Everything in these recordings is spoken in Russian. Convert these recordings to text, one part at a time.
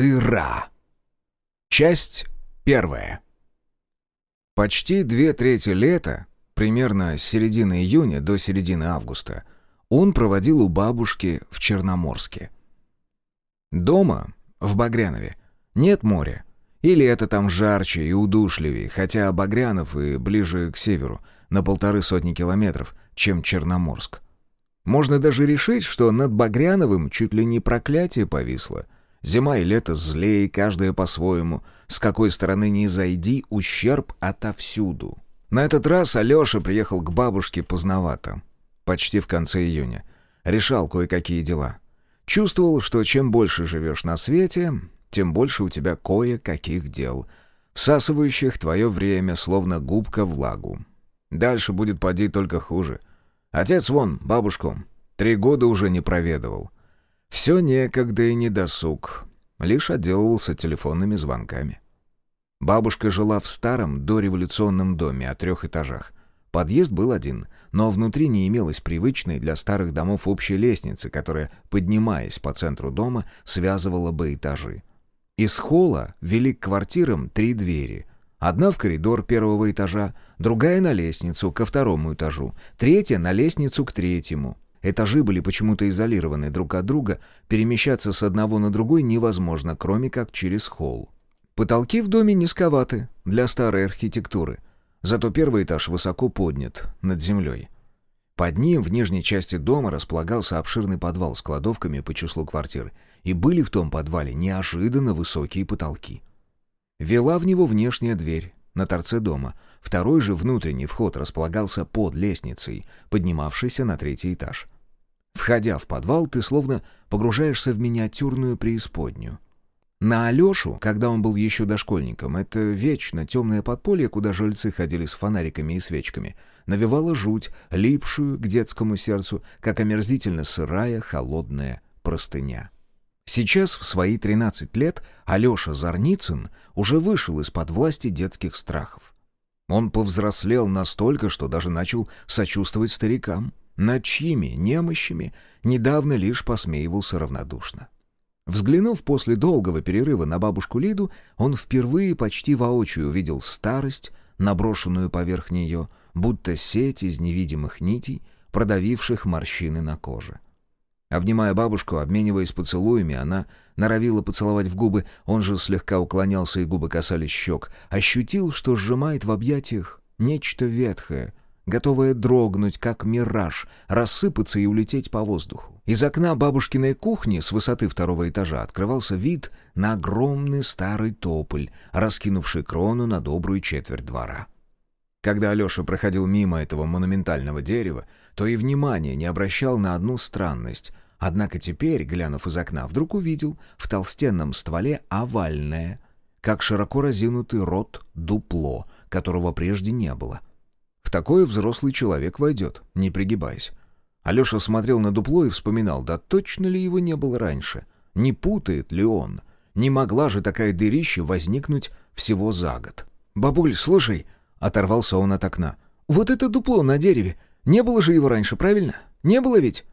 Дыра. Часть первая. Почти две трети лета, примерно с середины июня до середины августа, он проводил у бабушки в Черноморске. Дома, в Багрянове, нет моря. Или это там жарче и удушливее, хотя Багрянов и ближе к северу, на полторы сотни километров, чем Черноморск. Можно даже решить, что над Багряновым чуть ли не проклятие повисло. Зима и лето злее, каждое по-своему. С какой стороны ни зайди, ущерб отовсюду. На этот раз Алеша приехал к бабушке поздновато. Почти в конце июня. Решал кое-какие дела. Чувствовал, что чем больше живешь на свете, тем больше у тебя кое-каких дел, всасывающих твое время, словно губка влагу. Дальше будет поди только хуже. Отец вон, бабушку, три года уже не проведывал. Все некогда и не досуг, лишь отделывался телефонными звонками. Бабушка жила в старом дореволюционном доме о трех этажах. Подъезд был один, но внутри не имелось привычной для старых домов общей лестницы, которая, поднимаясь по центру дома, связывала бы этажи. Из холла вели к квартирам три двери. Одна в коридор первого этажа, другая на лестницу ко второму этажу, третья на лестницу к третьему. Этажи были почему-то изолированы друг от друга, перемещаться с одного на другой невозможно, кроме как через холл. Потолки в доме низковаты для старой архитектуры, зато первый этаж высоко поднят над землей. Под ним в нижней части дома располагался обширный подвал с кладовками по числу квартир, и были в том подвале неожиданно высокие потолки. Вела в него внешняя дверь на торце дома. Второй же внутренний вход располагался под лестницей, поднимавшейся на третий этаж. Входя в подвал, ты словно погружаешься в миниатюрную преисподнюю. На Алешу, когда он был еще дошкольником, это вечно темное подполье, куда жильцы ходили с фонариками и свечками, навевало жуть, липшую к детскому сердцу, как омерзительно сырая холодная простыня. Сейчас, в свои 13 лет, Алеша Зарницын уже вышел из-под власти детских страхов. Он повзрослел настолько, что даже начал сочувствовать старикам, над чьими немощами недавно лишь посмеивался равнодушно. Взглянув после долгого перерыва на бабушку Лиду, он впервые почти воочию увидел старость, наброшенную поверх нее, будто сеть из невидимых нитей, продавивших морщины на коже. Обнимая бабушку, обмениваясь поцелуями, она норовила поцеловать в губы, он же слегка уклонялся, и губы касались щек. Ощутил, что сжимает в объятиях нечто ветхое, готовое дрогнуть, как мираж, рассыпаться и улететь по воздуху. Из окна бабушкиной кухни с высоты второго этажа открывался вид на огромный старый тополь, раскинувший крону на добрую четверть двора. Когда Алеша проходил мимо этого монументального дерева, то и внимания не обращал на одну странность. Однако теперь, глянув из окна, вдруг увидел в толстенном стволе овальное, как широко разинутый рот дупло, которого прежде не было. В такое взрослый человек войдет, не пригибаясь. Алеша смотрел на дупло и вспоминал, да точно ли его не было раньше? Не путает ли он? Не могла же такая дырища возникнуть всего за год. «Бабуль, слушай!» — оторвался он от окна. «Вот это дупло на дереве! Не было же его раньше, правильно? Не было ведь?»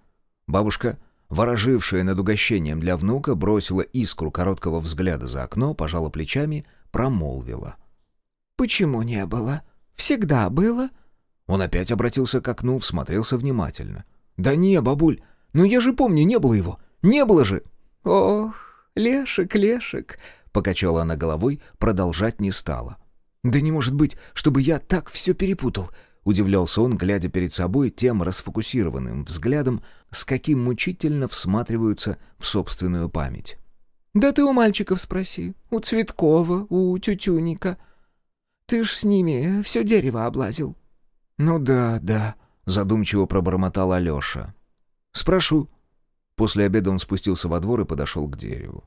Бабушка, ворожившая над угощением для внука, бросила искру короткого взгляда за окно, пожала плечами, промолвила. «Почему не было? Всегда было?» Он опять обратился к окну, всмотрелся внимательно. «Да не, бабуль, ну я же помню, не было его. Не было же!» «Ох, Лешек, Лешек!» — покачала она головой, продолжать не стала. «Да не может быть, чтобы я так все перепутал!» Удивлялся он, глядя перед собой тем расфокусированным взглядом, с каким мучительно всматриваются в собственную память. «Да ты у мальчиков спроси, у Цветкова, у Тютюника. Ты ж с ними все дерево облазил». «Ну да, да», — задумчиво пробормотал Алеша. «Спрошу». После обеда он спустился во двор и подошел к дереву.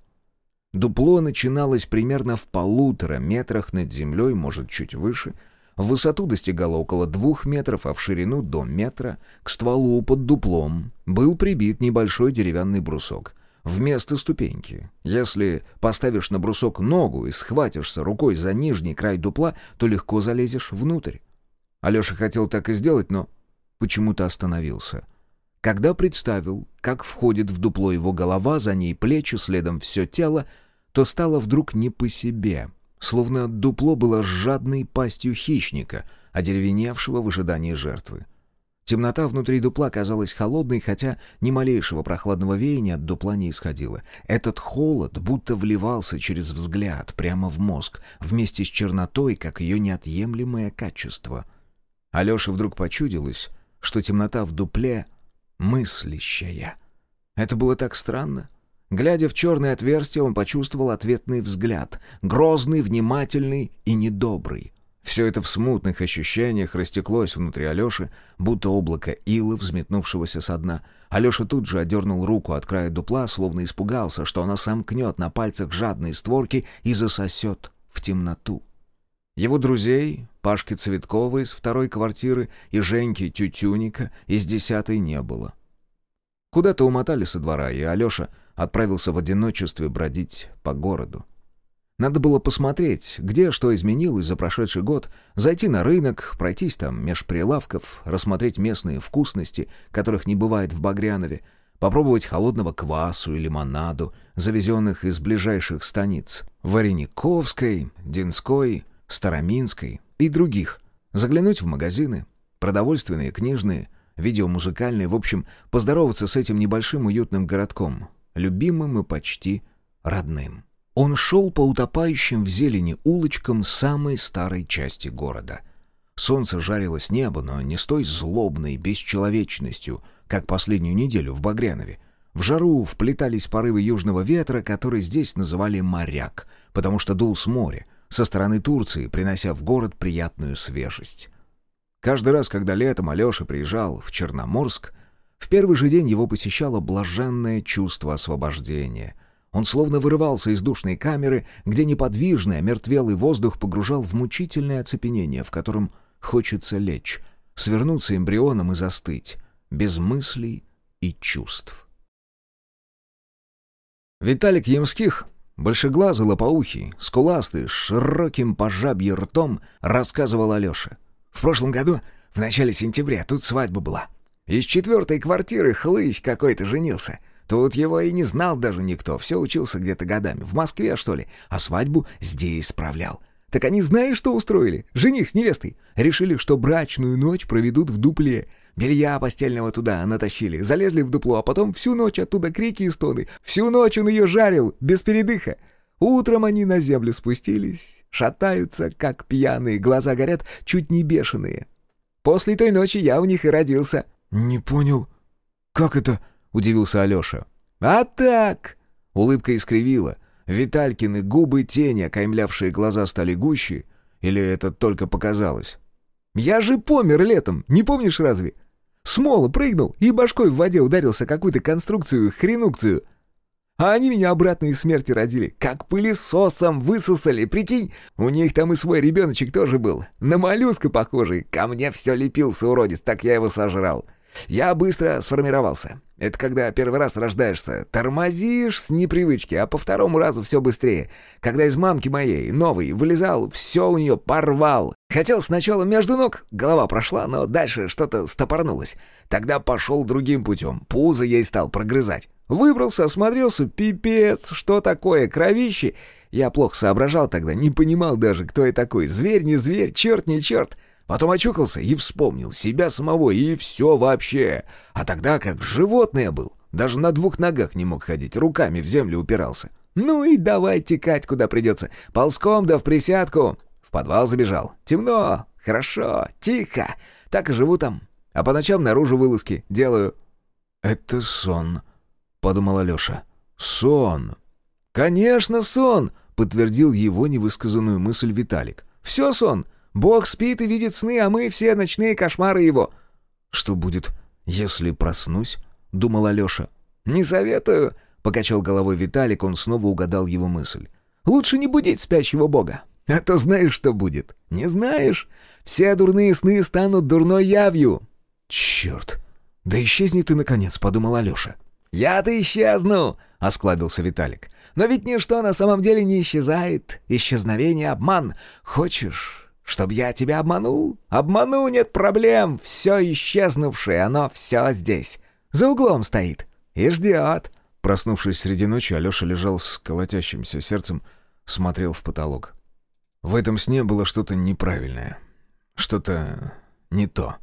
Дупло начиналось примерно в полутора метрах над землей, может, чуть выше. В высоту достигало около двух метров, а в ширину до метра. К стволу под дуплом был прибит небольшой деревянный брусок. Вместо ступеньки. Если поставишь на брусок ногу и схватишься рукой за нижний край дупла, то легко залезешь внутрь. Алеша хотел так и сделать, но почему-то остановился. Когда представил, как входит в дупло его голова, за ней плечи, следом все тело, то стало вдруг не по себе, словно дупло было жадной пастью хищника, одеревеневшего в ожидании жертвы. Темнота внутри дупла казалась холодной, хотя ни малейшего прохладного веяния от дупла не исходило. Этот холод будто вливался через взгляд прямо в мозг, вместе с чернотой, как ее неотъемлемое качество. Алёше вдруг почудилось, что темнота в дупле мыслящая. Это было так странно. Глядя в черное отверстие, он почувствовал ответный взгляд, грозный, внимательный и недобрый. Все это в смутных ощущениях растеклось внутри Алеши, будто облако ила, взметнувшегося со дна. Алеша тут же отдернул руку от края дупла, словно испугался, что она сомкнет на пальцах жадные створки и засосет в темноту. Его друзей, Пашки Цветкова из второй квартиры и Женьки Тютюника из десятой не было. Куда-то умотали со двора, и Алеша отправился в одиночестве бродить по городу. Надо было посмотреть, где что изменилось за прошедший год, зайти на рынок, пройтись там меж прилавков, рассмотреть местные вкусности, которых не бывает в Багрянове, попробовать холодного квасу и лимонаду, завезенных из ближайших станиц — Варениковской, Динской, Староминской и других, заглянуть в магазины, продовольственные, книжные, видеомузыкальные, в общем, поздороваться с этим небольшим уютным городком, любимым и почти родным. Он шел по утопающим в зелени улочкам самой старой части города. Солнце жарило с неба, но не с той злобной бесчеловечностью, как последнюю неделю в Багрянове. В жару вплетались порывы южного ветра, который здесь называли «моряк», потому что дул с моря, со стороны Турции, принося в город приятную свежесть. Каждый раз, когда летом Алеша приезжал в Черноморск, в первый же день его посещало блаженное чувство освобождения — он словно вырывался из душной камеры, где неподвижный, омертвелый воздух погружал в мучительное оцепенение, в котором хочется лечь, свернуться эмбрионом и застыть, без мыслей и чувств. Виталик Ямских, большеглазый лопоухий, скуластый, с широким пожабье ртом, рассказывал Алёше. «В прошлом году, в начале сентября, тут свадьба была. Из четвертой квартиры хлыщ какой-то женился». Тут его и не знал даже никто, все учился где-то годами, в Москве, что ли, а свадьбу здесь справлял. Так они знаешь, что устроили? Жених с невестой. Решили, что брачную ночь проведут в дупле. Белья постельного туда натащили, залезли в дупло, а потом всю ночь оттуда крики и стоны. Всю ночь он ее жарил, без передыха. Утром они на землю спустились, шатаются, как пьяные, глаза горят, чуть не бешеные. После той ночи я у них и родился. «Не понял, как это?» — удивился Алеша. «А так!» — улыбка искривила. Виталькины губы, тени, окаймлявшие глаза, стали гуще. Или это только показалось? «Я же помер летом, не помнишь разве? Смола прыгнул и башкой в воде ударился какую-то конструкцию, хренукцию. А они меня обратно из смерти родили, как пылесосом высосали, прикинь. У них там и свой ребеночек тоже был, на моллюска похожий. Ко мне все лепился уродец, так я его сожрал. Я быстро сформировался. Это когда первый раз рождаешься, тормозишь с непривычки, а по второму разу все быстрее. Когда из мамки моей, новый, вылезал, все у нее порвал. Хотел сначала между ног, голова прошла, но дальше что-то стопорнулось. Тогда пошел другим путем, пузо ей стал прогрызать. Выбрался, осмотрелся, пипец, что такое, кровище. Я плохо соображал тогда, не понимал даже, кто я такой, зверь не зверь, черт не черт. Потом очухался и вспомнил себя самого, и все вообще. А тогда как животное был. Даже на двух ногах не мог ходить, руками в землю упирался. Ну и давай текать, куда придется. Ползком да в присядку. В подвал забежал. Темно, хорошо, тихо. Так и живу там. А по ночам наружу вылазки делаю. «Это сон», — подумал Алеша. «Сон». «Конечно, сон», — подтвердил его невысказанную мысль Виталик. «Все сон. Бог спит и видит сны, а мы все ночные кошмары его». «Что будет, если проснусь?» — думал Алеша. «Не советую», — покачал головой Виталик, он снова угадал его мысль. «Лучше не будить спящего бога. А то знаешь, что будет. Не знаешь? Все дурные сны станут дурной явью». «Черт! Да исчезни ты, наконец», — подумал Алеша. «Я-то исчезну!» — осклабился Виталик. «Но ведь ничто на самом деле не исчезает. Исчезновение — обман. Хочешь, Чтоб я тебя обманул? Обману, нет проблем. Все исчезнувшее, оно все здесь. За углом стоит. И ждет. Проснувшись среди ночи, Алеша лежал с колотящимся сердцем, смотрел в потолок. В этом сне было что-то неправильное. Что-то не то.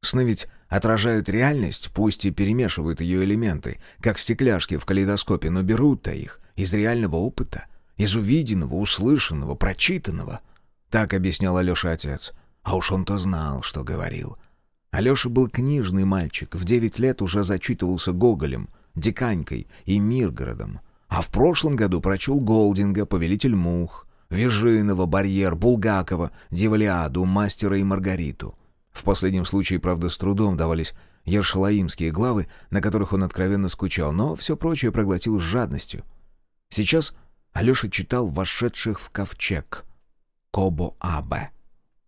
Сны ведь отражают реальность, пусть и перемешивают ее элементы, как стекляшки в калейдоскопе, но берут-то их из реального опыта, из увиденного, услышанного, прочитанного. Так объяснял Алеша отец. А уж он-то знал, что говорил. Алеша был книжный мальчик, в девять лет уже зачитывался Гоголем, Диканькой и Миргородом. А в прошлом году прочел Голдинга «Повелитель мух», Вежинова, Барьер, Булгакова, Дивалиаду, Мастера и Маргариту. В последнем случае, правда, с трудом давались ершалаимские главы, на которых он откровенно скучал, но все прочее проглотил с жадностью. Сейчас Алеша читал «Вошедших в ковчег» Кобо Абе.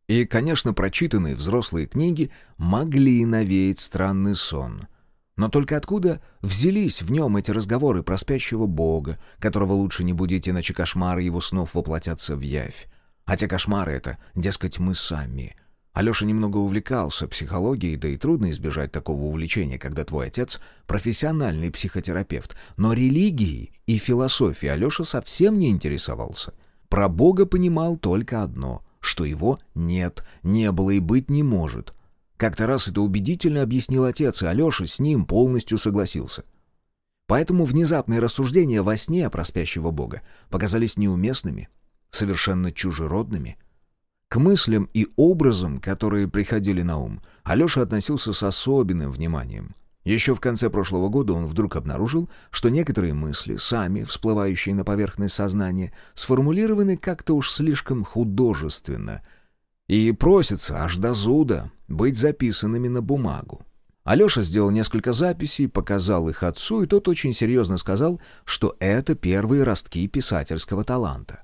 И, конечно, прочитанные взрослые книги могли навеять странный сон. Но только откуда взялись в нем эти разговоры про спящего бога, которого лучше не будить, иначе кошмары его снов воплотятся в явь? А те кошмары — это, дескать, мы сами. Алеша немного увлекался психологией, да и трудно избежать такого увлечения, когда твой отец — профессиональный психотерапевт. Но религией и философией Алеша совсем не интересовался. Про Бога понимал только одно — что его нет, не было и быть не может — как-то раз это убедительно объяснил отец, и Алеша с ним полностью согласился. Поэтому внезапные рассуждения во сне про спящего бога показались неуместными, совершенно чужеродными. К мыслям и образам, которые приходили на ум, Алеша относился с особенным вниманием. Еще в конце прошлого года он вдруг обнаружил, что некоторые мысли, сами всплывающие на поверхность сознания, сформулированы как-то уж слишком художественно — и просятся аж до зуда быть записанными на бумагу. Алеша сделал несколько записей, показал их отцу, и тот очень серьезно сказал, что это первые ростки писательского таланта.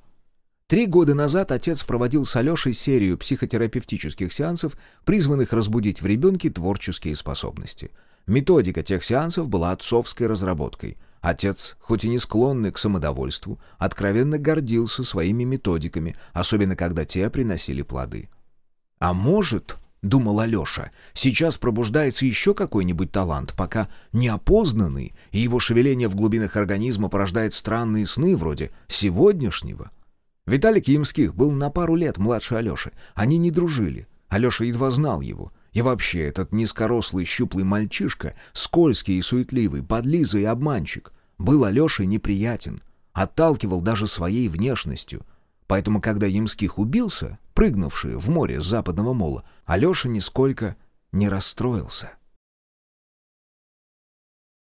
Три года назад отец проводил с Алешей серию психотерапевтических сеансов, призванных разбудить в ребенке творческие способности. Методика тех сеансов была отцовской разработкой. Отец, хоть и не склонный к самодовольству, откровенно гордился своими методиками, особенно когда те приносили плоды. «А может, — думал Алеша, — сейчас пробуждается еще какой-нибудь талант, пока неопознанный, и его шевеление в глубинах организма порождает странные сны вроде сегодняшнего». Виталик Ямских был на пару лет младше Алеши. Они не дружили. Алеша едва знал его. И вообще, этот низкорослый щуплый мальчишка, скользкий и суетливый, подлизый и обманщик, был Алёше неприятен, отталкивал даже своей внешностью. Поэтому, когда Ямских убился, прыгнувший в море с западного мола, Алёша нисколько не расстроился.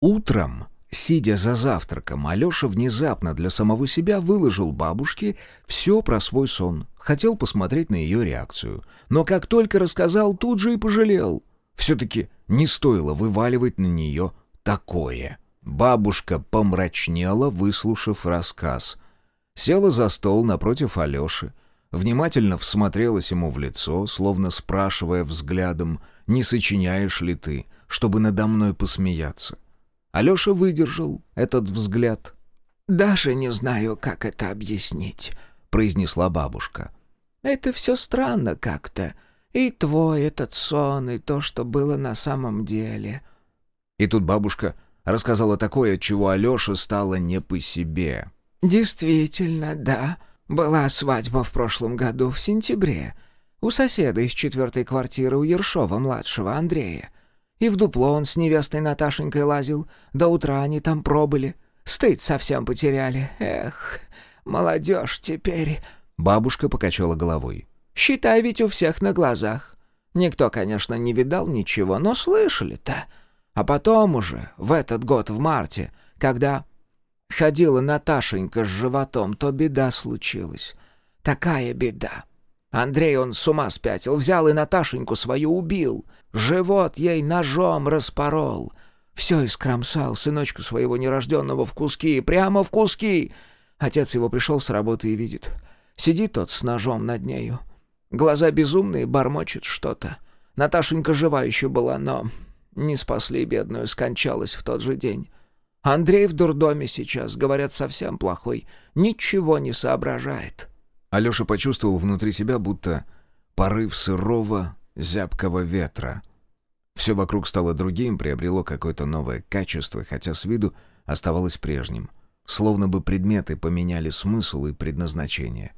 Утром, сидя за завтраком, Алёша внезапно для самого себя выложил бабушке все про свой сон. Хотел посмотреть на ее реакцию. Но как только рассказал, тут же и пожалел. Все-таки не стоило вываливать на нее такое. Бабушка помрачнела, выслушав рассказ. Села за стол напротив Алёши, внимательно всмотрелась ему в лицо, словно спрашивая взглядом, не сочиняешь ли ты, чтобы надо мной посмеяться. Алёша выдержал этот взгляд. «Даже не знаю, как это объяснить», — произнесла бабушка. «Это все странно как-то. И твой этот сон, и то, что было на самом деле». И тут бабушка Рассказала такое, чего Алёше стало не по себе. «Действительно, да. Была свадьба в прошлом году, в сентябре. У соседа из четвертой квартиры у Ершова-младшего, Андрея. И в дупло он с невестой Наташенькой лазил. До утра они там пробыли. Стыд совсем потеряли. Эх, молодежь теперь...» Бабушка покачала головой. «Считай ведь у всех на глазах. Никто, конечно, не видал ничего, но слышали-то. А потом уже, в этот год, в марте, когда ходила Наташенька с животом, то беда случилась. Такая беда. Андрей он с ума спятил, взял и Наташеньку свою убил. Живот ей ножом распорол. Все искромсал сыночка своего нерожденного в куски, прямо в куски. Отец его пришел с работы и видит. Сидит тот с ножом над нею. Глаза безумные, бормочет что-то. Наташенька жива еще была, но не спасли бедную, скончалась в тот же день. Андрей в дурдоме сейчас, говорят, совсем плохой. Ничего не соображает». Алеша почувствовал внутри себя будто порыв сырого, зябкого ветра. Все вокруг стало другим, приобрело какое-то новое качество, хотя с виду оставалось прежним. Словно бы предметы поменяли смысл и предназначение.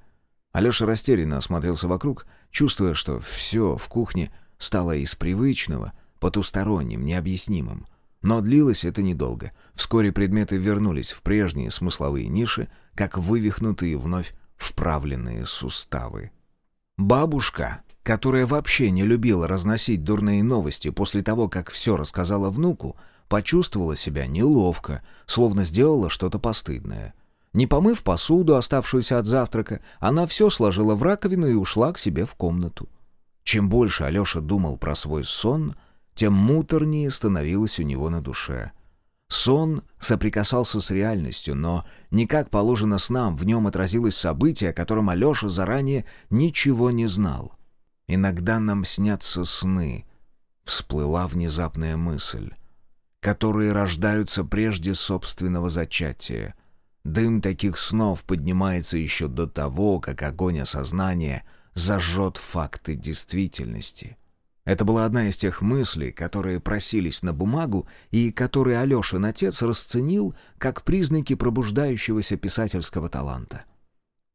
Алеша растерянно осмотрелся вокруг, чувствуя, что все в кухне стало из привычного, потусторонним, необъяснимым. Но длилось это недолго. Вскоре предметы вернулись в прежние смысловые ниши, как вывихнутые вновь вправленные суставы. Бабушка, которая вообще не любила разносить дурные новости после того, как все рассказала внуку, почувствовала себя неловко, словно сделала что-то постыдное. Не помыв посуду, оставшуюся от завтрака, она все сложила в раковину и ушла к себе в комнату. Чем больше Алеша думал про свой сон, тем муторнее становилось у него на душе. Сон соприкасался с реальностью, но не как положено снам, в нем отразилось событие, о котором Алеша заранее ничего не знал. «Иногда нам снятся сны», — всплыла внезапная мысль, «которые рождаются прежде собственного зачатия». Дым таких снов поднимается еще до того, как огонь осознания зажжет факты действительности. Это была одна из тех мыслей, которые просились на бумагу и которые Алешин отец расценил как признаки пробуждающегося писательского таланта.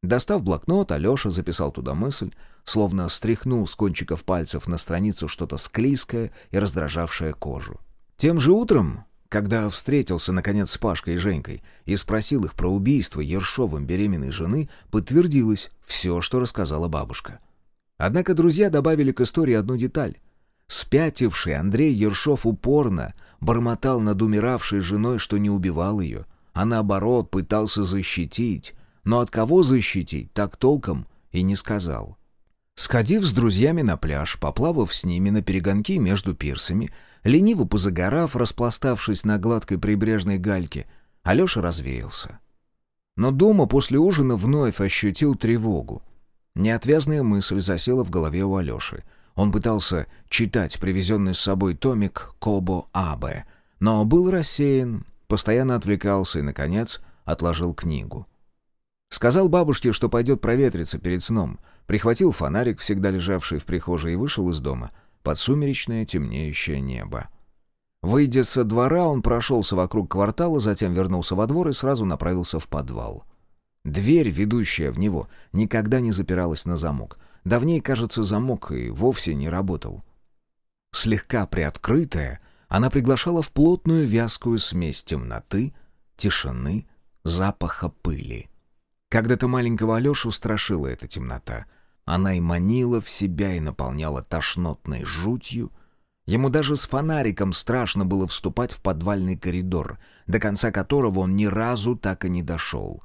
Достав блокнот, Алеша записал туда мысль, словно стряхнул с кончиков пальцев на страницу что-то склизкое и раздражавшее кожу. Тем же утром, когда встретился, наконец, с Пашкой и Женькой и спросил их про убийство Ершовым беременной жены, подтвердилось все, что рассказала бабушка. Однако друзья добавили к истории одну деталь. Спятивший Андрей Ершов упорно бормотал над умиравшей женой, что не убивал ее, а наоборот пытался защитить, но от кого защитить, так толком и не сказал. Сходив с друзьями на пляж, поплавав с ними на перегонки между пирсами, лениво позагорав, распластавшись на гладкой прибрежной гальке, Алеша развеялся. Но дома после ужина вновь ощутил тревогу. Неотвязная мысль засела в голове у Алеши. Он пытался читать привезенный с собой томик Кобо Абе, но был рассеян, постоянно отвлекался и, наконец, отложил книгу. Сказал бабушке, что пойдет проветриться перед сном, прихватил фонарик, всегда лежавший в прихожей, и вышел из дома под сумеречное темнеющее небо. Выйдя со двора, он прошелся вокруг квартала, затем вернулся во двор и сразу направился в подвал. Дверь, ведущая в него, никогда не запиралась на замок. Давнее, кажется, замок и вовсе не работал. Слегка приоткрытая, она приглашала в плотную вязкую смесь темноты, тишины, запаха пыли. Когда-то маленького Алешу страшила эта темнота. Она и манила в себя, и наполняла тошнотной жутью. Ему даже с фонариком страшно было вступать в подвальный коридор, до конца которого он ни разу так и не дошел.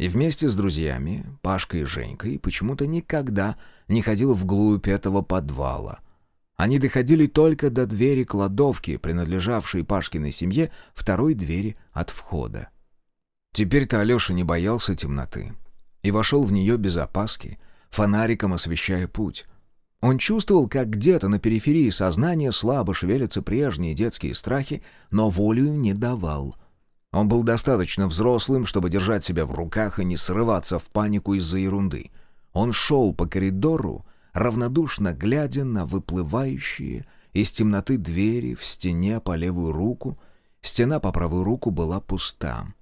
И вместе с друзьями, Пашкой и Женькой, почему-то никогда не ходил вглубь этого подвала. Они доходили только до двери кладовки, принадлежавшей Пашкиной семье, второй двери от входа. Теперь-то Алеша не боялся темноты и вошел в нее без опаски, фонариком освещая путь. Он чувствовал, как где-то на периферии сознания слабо шевелятся прежние детские страхи, но волю им не давал — он был достаточно взрослым, чтобы держать себя в руках и не срываться в панику из-за ерунды. Он шел по коридору, равнодушно глядя на выплывающие из темноты двери в стене по левую руку. Стена по правую руку была пуста.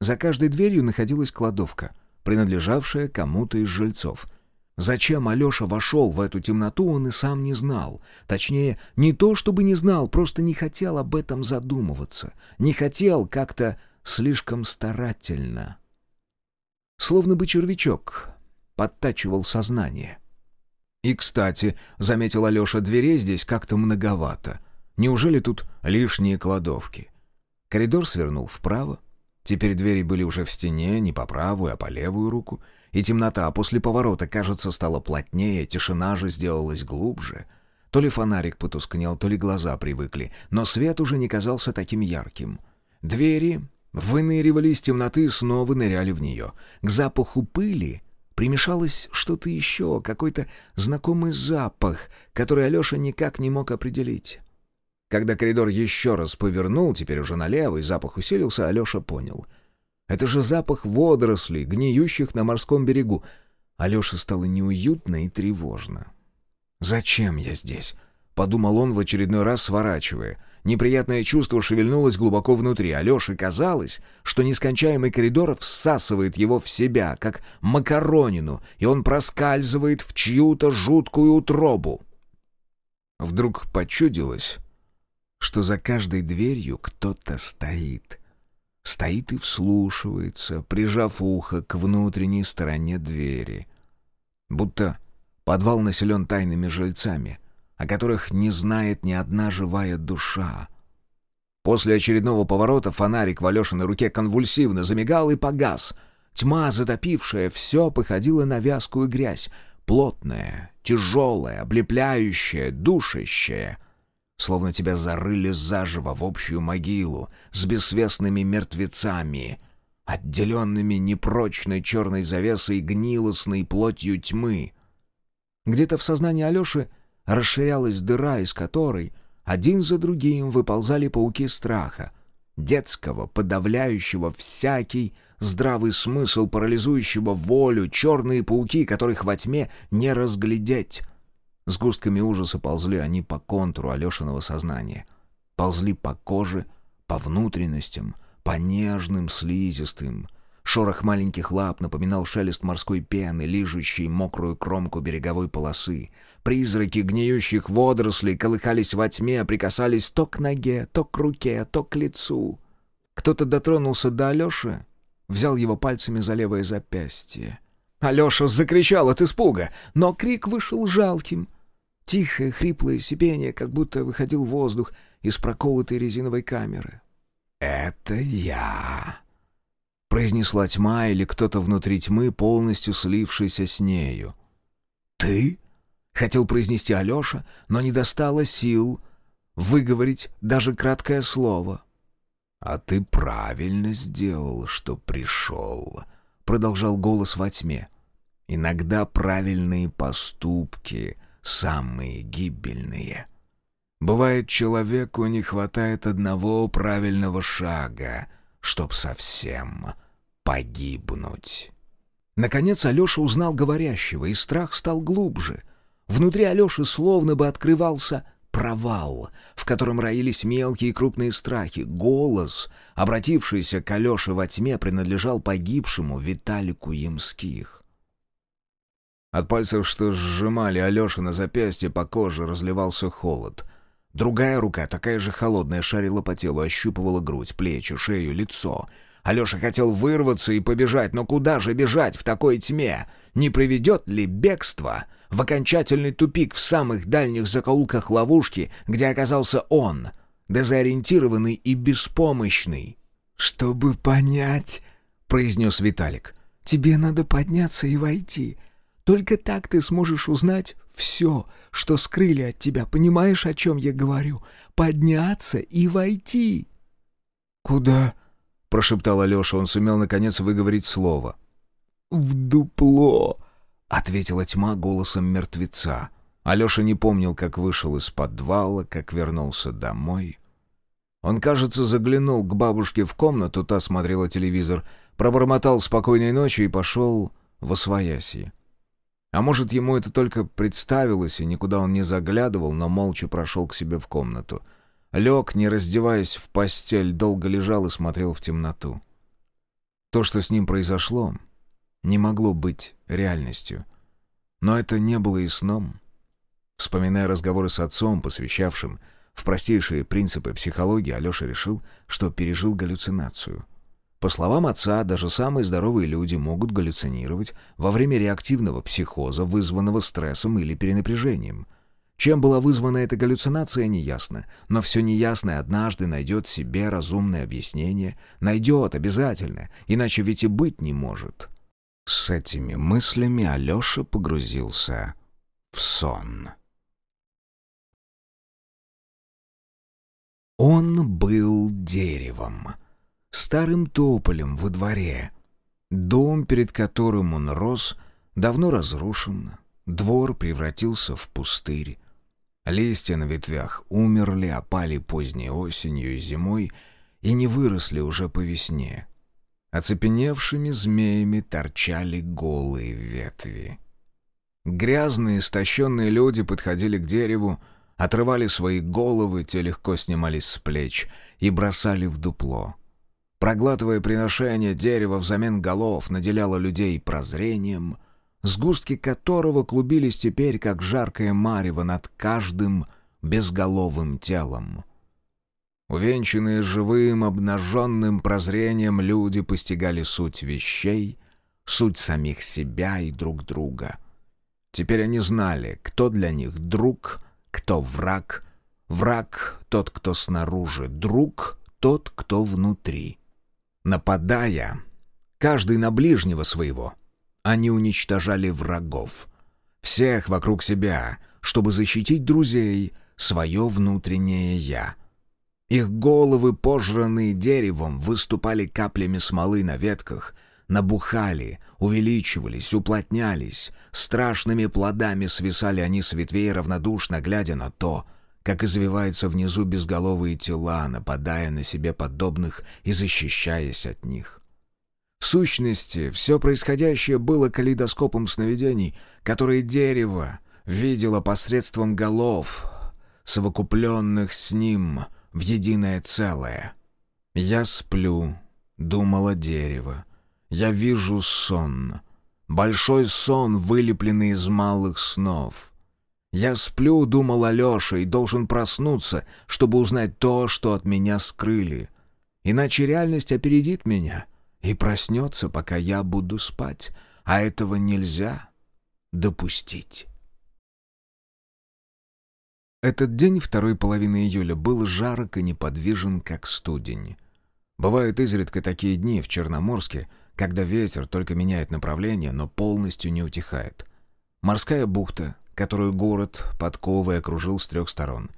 За каждой дверью находилась кладовка, принадлежавшая кому-то из жильцов — Зачем Алеша вошел в эту темноту, он и сам не знал. Точнее, не то чтобы не знал, просто не хотел об этом задумываться. Не хотел как-то слишком старательно. Словно бы червячок подтачивал сознание. И, кстати, заметил Алеша, дверей здесь как-то многовато. Неужели тут лишние кладовки? Коридор свернул вправо. Теперь двери были уже в стене, не по правую, а по левую руку — и темнота после поворота, кажется, стала плотнее, тишина же сделалась глубже. То ли фонарик потускнел, то ли глаза привыкли, но свет уже не казался таким ярким. Двери выныривали из темноты и снова ныряли в нее. К запаху пыли примешалось что-то еще, какой-то знакомый запах, который Алеша никак не мог определить. Когда коридор еще раз повернул, теперь уже налево, и запах усилился, Алеша понял — это же запах водорослей, гниющих на морском берегу. Алёше стало неуютно и тревожно. «Зачем я здесь?» — подумал он в очередной раз, сворачивая. Неприятное чувство шевельнулось глубоко внутри. Алёше казалось, что нескончаемый коридор всасывает его в себя, как макаронину, и он проскальзывает в чью-то жуткую утробу. Вдруг почудилось, что за каждой дверью кто-то стоит. Стоит и вслушивается, прижав ухо к внутренней стороне двери. Будто подвал населен тайными жильцами, о которых не знает ни одна живая душа. После очередного поворота фонарик в Алешиной руке конвульсивно замигал и погас. Тьма, затопившая все, походила на вязкую грязь, плотная, тяжелая, облепляющая, душащая. Словно тебя зарыли заживо в общую могилу с бессвестными мертвецами, отделенными непрочной черной завесой гнилостной плотью тьмы. Где-то в сознании Алеши расширялась дыра, из которой один за другим выползали пауки страха, детского, подавляющего всякий здравый смысл, парализующего волю, черные пауки, которых во тьме не разглядеть. С густками ужаса ползли они по контуру Алешиного сознания. Ползли по коже, по внутренностям, по нежным, слизистым, Шорох маленьких лап напоминал шелест морской пены, лижущей мокрую кромку береговой полосы. Призраки гниющих водорослей колыхались во тьме, прикасались то к ноге, то к руке, то к лицу. Кто-то дотронулся до Алеши, взял его пальцами за левое запястье. Алеша закричал от испуга, но крик вышел жалким. Тихое, хриплое сипение, как будто выходил воздух из проколотой резиновой камеры. «Это я!» произнесла тьма или кто-то внутри тьмы, полностью слившийся с нею. «Ты?» — хотел произнести Алеша, но не достало сил выговорить даже краткое слово. «А ты правильно сделал, что пришел», — продолжал голос во тьме. «Иногда правильные поступки самые гибельные». Бывает, человеку не хватает одного правильного шага, чтоб совсем погибнуть. Наконец Алеша узнал говорящего, и страх стал глубже. Внутри Алеши словно бы открывался провал, в котором роились мелкие и крупные страхи. Голос, обратившийся к Алёше во тьме, принадлежал погибшему Виталику Ямских. От пальцев, что сжимали Алёши на запястье, по коже разливался холод. Другая рука, такая же холодная, шарила по телу, ощупывала грудь, плечи, шею, лицо — Алеша хотел вырваться и побежать, но куда же бежать в такой тьме? Не приведет ли бегство в окончательный тупик в самых дальних закоулках ловушки, где оказался он, дезориентированный и беспомощный? «Чтобы понять», — произнес Виталик, — «тебе надо подняться и войти. Только так ты сможешь узнать все, что скрыли от тебя. Понимаешь, о чем я говорю? Подняться и войти». «Куда?» прошептал Алеша, он сумел наконец выговорить слово. «В дупло!» — ответила тьма голосом мертвеца. Алеша не помнил, как вышел из подвала, как вернулся домой. Он, кажется, заглянул к бабушке в комнату, та смотрела телевизор, пробормотал спокойной ночи и пошел в освоясье. А может, ему это только представилось, и никуда он не заглядывал, но молча прошел к себе в комнату — Лег, не раздеваясь в постель, долго лежал и смотрел в темноту. То, что с ним произошло, не могло быть реальностью. Но это не было и сном. Вспоминая разговоры с отцом, посвящавшим в простейшие принципы психологии, Алеша решил, что пережил галлюцинацию. По словам отца, даже самые здоровые люди могут галлюцинировать во время реактивного психоза, вызванного стрессом или перенапряжением – чем была вызвана эта галлюцинация, неясно. Но все неясное однажды найдет себе разумное объяснение. Найдет обязательно, иначе ведь и быть не может. С этими мыслями Алеша погрузился в сон. Он был деревом, старым тополем во дворе. Дом, перед которым он рос, давно разрушен, двор превратился в пустырь. Листья на ветвях умерли, опали поздней осенью и зимой и не выросли уже по весне. Оцепеневшими змеями торчали голые ветви. Грязные, истощенные люди подходили к дереву, Отрывали свои головы, те легко снимались с плеч и бросали в дупло. Проглатывая приношение, дерево взамен голов наделяло людей прозрением, сгустки которого клубились теперь, как жаркое марево над каждым безголовым телом. Увенчанные живым, обнаженным прозрением люди постигали суть вещей, суть самих себя и друг друга. Теперь они знали, кто для них друг, кто враг. Враг — тот, кто снаружи, друг — тот, кто внутри. Нападая, каждый на ближнего своего, они уничтожали врагов. Всех вокруг себя, чтобы защитить друзей, свое внутреннее «я». Их головы, пожранные деревом, выступали каплями смолы на ветках, набухали, увеличивались, уплотнялись, страшными плодами свисали они с ветвей, равнодушно глядя на то — как извиваются внизу безголовые тела, нападая на себе подобных и защищаясь от них. В сущности, все происходящее было калейдоскопом сновидений, которые дерево видело посредством голов, совокупленных с ним в единое целое. «Я сплю», — думало дерево, — «я вижу сон». Большой сон, вылепленный из малых снов — я сплю, думал Алеша, и должен проснуться, чтобы узнать то, что от меня скрыли. Иначе реальность опередит меня и проснется, пока я буду спать, а этого нельзя допустить. Этот день второй половины июля был жарок и неподвижен, как студень. Бывают изредка такие дни в Черноморске, когда ветер только меняет направление, но полностью не утихает. Морская бухта, которую город подковой окружил с трех сторон.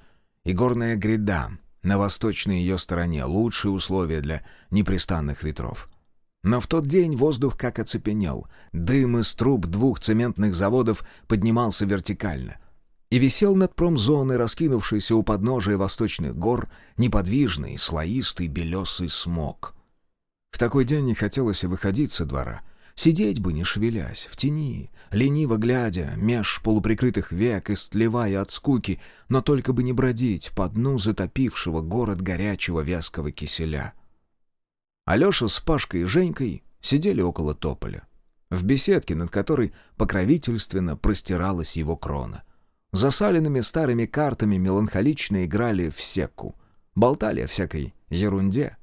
И горная гряда на восточной ее стороне — лучшие условия для непрестанных ветров. Но в тот день воздух как оцепенел. Дым из труб двух цементных заводов поднимался вертикально. И висел над промзоной, раскинувшейся у подножия восточных гор, неподвижный, слоистый, белесый смог. В такой день не хотелось и выходить со двора — Сидеть бы, не шевелясь, в тени, лениво глядя, меж полуприкрытых век, истлевая от скуки, но только бы не бродить по дну затопившего город горячего вязкого киселя. Алеша с Пашкой и Женькой сидели около тополя, в беседке, над которой покровительственно простиралась его крона. Засаленными старыми картами меланхолично играли в секу, болтали о всякой ерунде.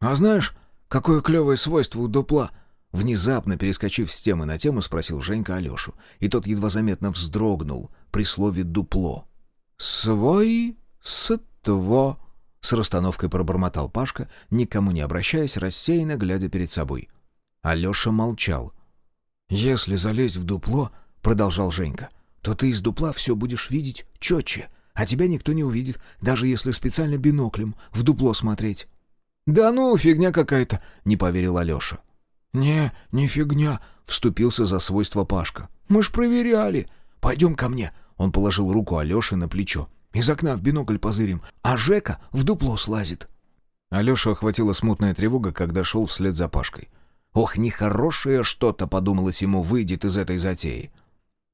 «А знаешь, какое клевое свойство у дупла?» Внезапно, перескочив с темы на тему, спросил Женька Алешу, и тот едва заметно вздрогнул при слове «дупло». «Свой сытво», — с расстановкой пробормотал Пашка, никому не обращаясь, рассеянно глядя перед собой. Алеша молчал. «Если залезть в дупло», — продолжал Женька, — «то ты из дупла все будешь видеть четче, а тебя никто не увидит, даже если специально биноклем в дупло смотреть». «Да ну, фигня какая-то», — не поверил Алеша. «Не, не фигня», — вступился за свойство Пашка. «Мы ж проверяли. Пойдем ко мне». Он положил руку Алёше на плечо. «Из окна в бинокль позырим, а Жека в дупло слазит». Алёшу охватила смутная тревога, когда шел вслед за Пашкой. «Ох, нехорошее что-то», — подумалось ему, — «выйдет из этой затеи».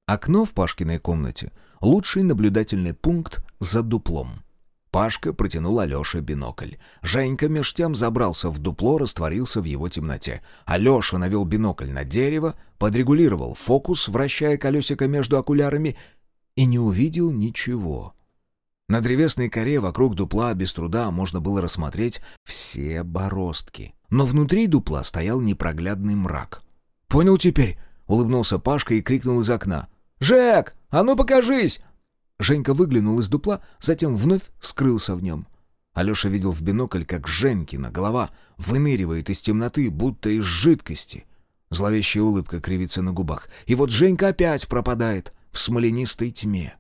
Окно в Пашкиной комнате — лучший наблюдательный пункт за дуплом. Пашка протянул Алёше бинокль. Женька меж тем забрался в дупло, растворился в его темноте. Алёша навел бинокль на дерево, подрегулировал фокус, вращая колесико между окулярами, и не увидел ничего. На древесной коре вокруг дупла без труда можно было рассмотреть все бороздки. Но внутри дупла стоял непроглядный мрак. «Понял теперь?» — улыбнулся Пашка и крикнул из окна. «Жек, а ну покажись!» Женька выглянул из дупла, затем вновь скрылся в нем. Алеша видел в бинокль, как Женькина голова выныривает из темноты, будто из жидкости. Зловещая улыбка кривится на губах. И вот Женька опять пропадает в смоленистой тьме.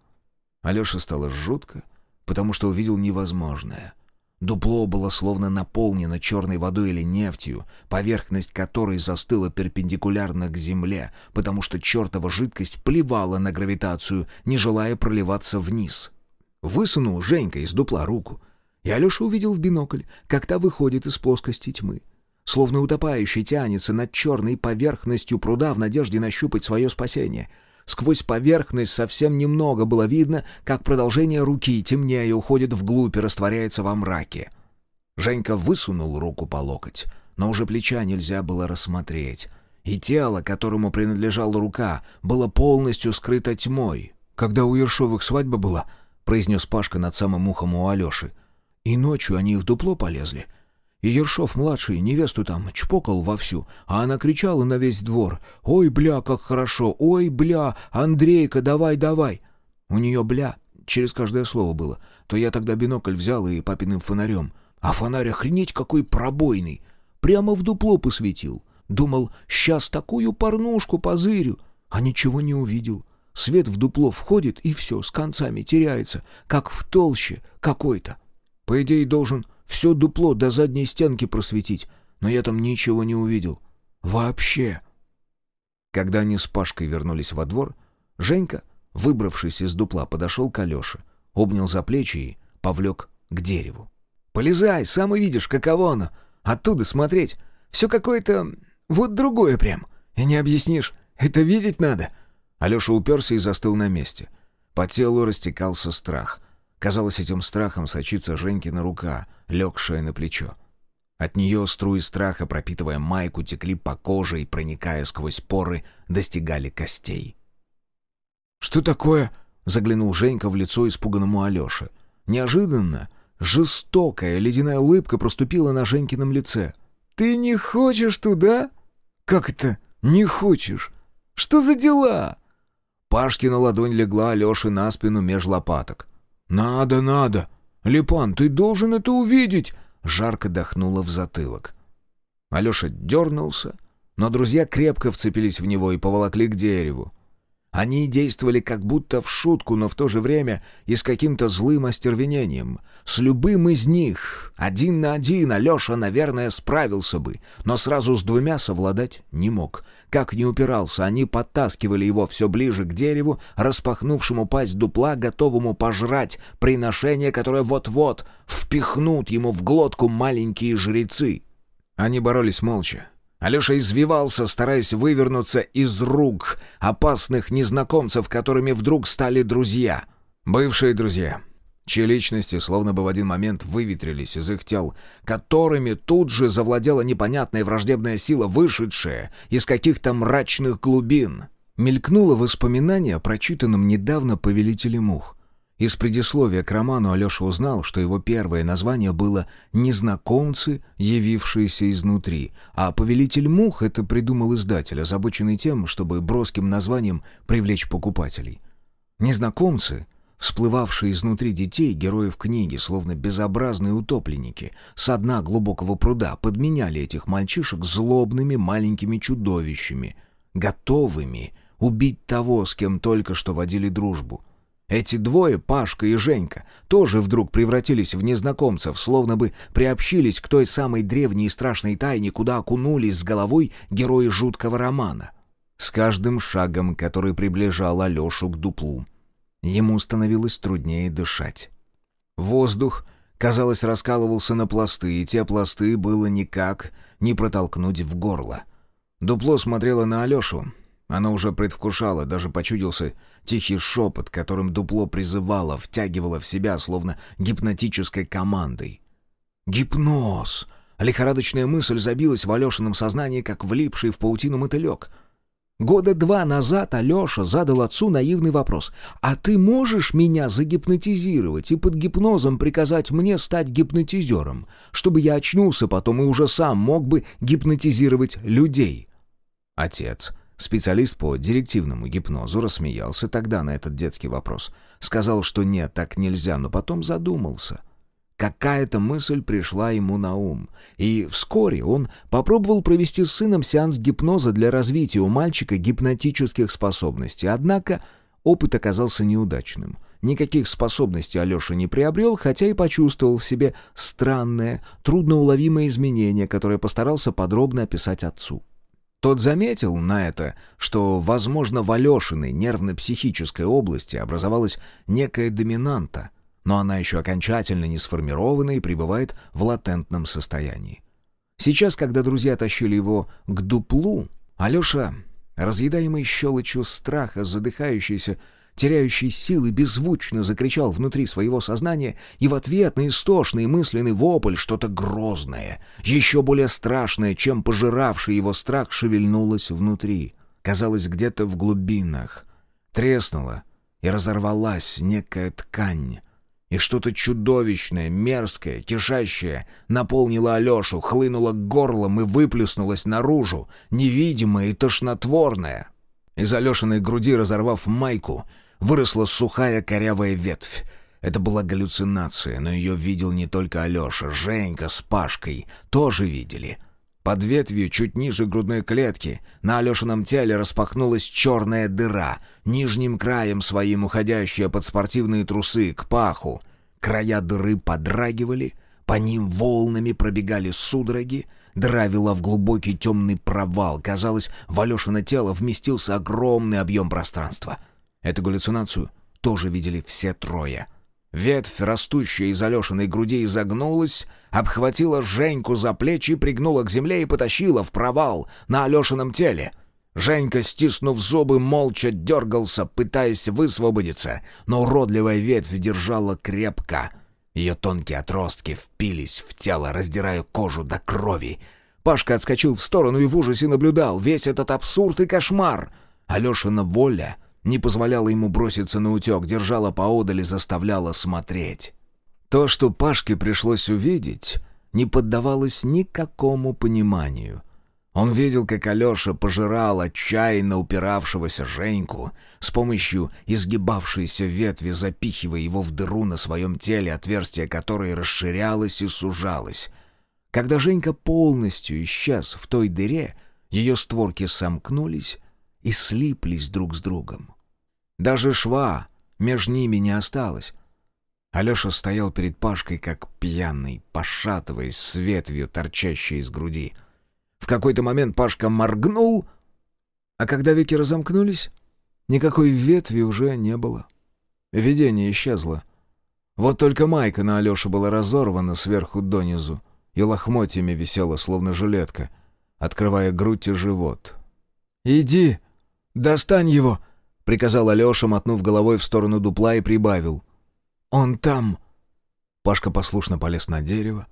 Алёше стало жутко, потому что увидел невозможное — Дупло было словно наполнено черной водой или нефтью, поверхность которой застыла перпендикулярно к земле, потому что чертова жидкость плевала на гравитацию, не желая проливаться вниз. Высунул Женька из дупла руку, и Алеша увидел в бинокль, как та выходит из плоскости тьмы. Словно утопающий тянется над черной поверхностью пруда в надежде нащупать свое спасение. Сквозь поверхность совсем немного было видно, как продолжение руки, темнее, уходит вглубь и растворяется во мраке. Женька высунул руку по локоть, но уже плеча нельзя было рассмотреть. И тело, которому принадлежала рука, было полностью скрыто тьмой. «Когда у Ершовых свадьба была», — произнес Пашка над самым ухом у Алеши, — «и ночью они в дупло полезли». И Ершов-младший невесту там чпокал вовсю, а она кричала на весь двор «Ой, бля, как хорошо! Ой, бля! Андрейка, давай, давай!» У нее «бля» через каждое слово было. То я тогда бинокль взял и папиным фонарем. А фонарь охренеть какой пробойный! Прямо в дупло посветил. Думал, сейчас такую порнушку позырю, а ничего не увидел. Свет в дупло входит, и все, с концами теряется, как в толще какой-то. По идее, должен все дупло до задней стенки просветить, но я там ничего не увидел. Вообще. Когда они с Пашкой вернулись во двор, Женька, выбравшись из дупла, подошел к Алёше, обнял за плечи и повлек к дереву. «Полезай, сам увидишь, каково оно. Оттуда смотреть. Все какое-то... вот другое прям. И не объяснишь. Это видеть надо». Алёша уперся и застыл на месте. По телу растекался страх. Казалось, этим страхом сочится Женькина рука, легшая на плечо. От нее струи страха, пропитывая майку, текли по коже и, проникая сквозь поры, достигали костей. «Что такое?» — заглянул Женька в лицо испуганному Алёше. Неожиданно жестокая ледяная улыбка проступила на Женькином лице. «Ты не хочешь туда?» «Как это не хочешь? Что за дела?» Пашкина ладонь легла Алёше на спину меж лопаток. «Надо, надо! Липан, ты должен это увидеть!» Жарко дохнуло в затылок. Алеша дернулся, но друзья крепко вцепились в него и поволокли к дереву. Они действовали как будто в шутку, но в то же время и с каким-то злым остервенением. С любым из них, один на один, Алеша, наверное, справился бы, но сразу с двумя совладать не мог. Как не упирался, они подтаскивали его все ближе к дереву, распахнувшему пасть дупла, готовому пожрать приношение, которое вот-вот впихнут ему в глотку маленькие жрецы. Они боролись молча, Алеша извивался, стараясь вывернуться из рук опасных незнакомцев, которыми вдруг стали друзья. Бывшие друзья, чьи личности словно бы в один момент выветрились из их тел, которыми тут же завладела непонятная враждебная сила, вышедшая из каких-то мрачных глубин. Мелькнуло воспоминание о прочитанном недавно «Повелителе мух». Из предисловия к роману Алеша узнал, что его первое название было «Незнакомцы, явившиеся изнутри», а «Повелитель мух» — это придумал издатель, озабоченный тем, чтобы броским названием привлечь покупателей. Незнакомцы, всплывавшие изнутри детей, героев книги, словно безобразные утопленники, со дна глубокого пруда, подменяли этих мальчишек злобными маленькими чудовищами, готовыми убить того, с кем только что водили дружбу — эти двое, Пашка и Женька, тоже вдруг превратились в незнакомцев, словно бы приобщились к той самой древней и страшной тайне, куда окунулись с головой герои жуткого романа. С каждым шагом, который приближал Алешу к дуплу, ему становилось труднее дышать. Воздух, казалось, раскалывался на пласты, и те пласты было никак не протолкнуть в горло. Дупло смотрело на Алешу, оно уже предвкушало, даже почудился тихий шепот, которым дупло призывало, втягивало в себя, словно гипнотической командой. «Гипноз!» Лихорадочная мысль забилась в Алешином сознании, как влипший в паутину мотылек. Года два назад Алеша задал отцу наивный вопрос. «А ты можешь меня загипнотизировать и под гипнозом приказать мне стать гипнотизером, чтобы я очнулся потом и уже сам мог бы гипнотизировать людей?» Отец Специалист по директивному гипнозу рассмеялся тогда на этот детский вопрос. Сказал, что нет, так нельзя, но потом задумался. Какая-то мысль пришла ему на ум, и вскоре он попробовал провести с сыном сеанс гипноза для развития у мальчика гипнотических способностей. Однако опыт оказался неудачным. Никаких способностей Алеша не приобрел, хотя и почувствовал в себе странное, трудноуловимое изменение, которое постарался подробно описать отцу. Тот заметил на это, что, возможно, в Алешиной нервно-психической области образовалась некая доминанта, но она еще окончательно не сформирована и пребывает в латентном состоянии. Сейчас, когда друзья тащили его к дуплу, Алеша Разъедаемый щелочью страха, задыхающийся, теряющий силы, беззвучно закричал внутри своего сознания, и в ответ на истошный мысленный вопль что-то грозное, еще более страшное, чем пожиравший его страх, шевельнулось внутри. Казалось, где-то в глубинах. Треснула и разорвалась некая ткань. И что-то чудовищное, мерзкое, кишащее наполнило Алешу, хлынуло горлом и выплюснулось наружу, невидимое и тошнотворное. Из Алешиной груди, разорвав майку, выросла сухая корявая ветвь. Это была галлюцинация, но ее видел не только Алеша. Женька с Пашкой тоже видели. Под ветвью, чуть ниже грудной клетки, на Алешином теле распахнулась черная дыра, нижним краем своим уходящая под спортивные трусы к паху. Края дыры подрагивали, по ним волнами пробегали судороги, дыра вела в глубокий темный провал. Казалось, в Алешино тело вместился огромный объем пространства — Эту галлюцинацию тоже видели все трое. Ветвь, растущая из Алешиной груди, изогнулась, обхватила Женьку за плечи, пригнула к земле и потащила в провал на Алешином теле. Женька, стиснув зубы, молча дергался, пытаясь высвободиться, но уродливая ветвь держала крепко. Ее тонкие отростки впились в тело, раздирая кожу до крови. Пашка отскочил в сторону и в ужасе наблюдал весь этот абсурд и кошмар. Алешина воля не позволяла ему броситься на утек, держала поодаль и заставляла смотреть. То, что Пашке пришлось увидеть, не поддавалось никакому пониманию. Он видел, как Алеша пожирал отчаянно упиравшегося Женьку, с помощью изгибавшейся ветви запихивая его в дыру на своем теле, отверстие которой расширялось и сужалось. Когда Женька полностью исчез в той дыре, ее створки сомкнулись и слиплись друг с другом. Даже шва между ними не осталось. Алеша стоял перед Пашкой, как пьяный, пошатываясь с ветвью, торчащей из груди. В какой-то момент Пашка моргнул, а когда веки разомкнулись, никакой ветви уже не было. Видение исчезло. Вот только майка на Алёше была разорвана сверху донизу и лохмотьями висела, словно жилетка, открывая грудь и живот. «Иди, достань его!» — приказал Алеша, мотнув головой в сторону дупла и прибавил. «Он там!» Пашка послушно полез на дерево,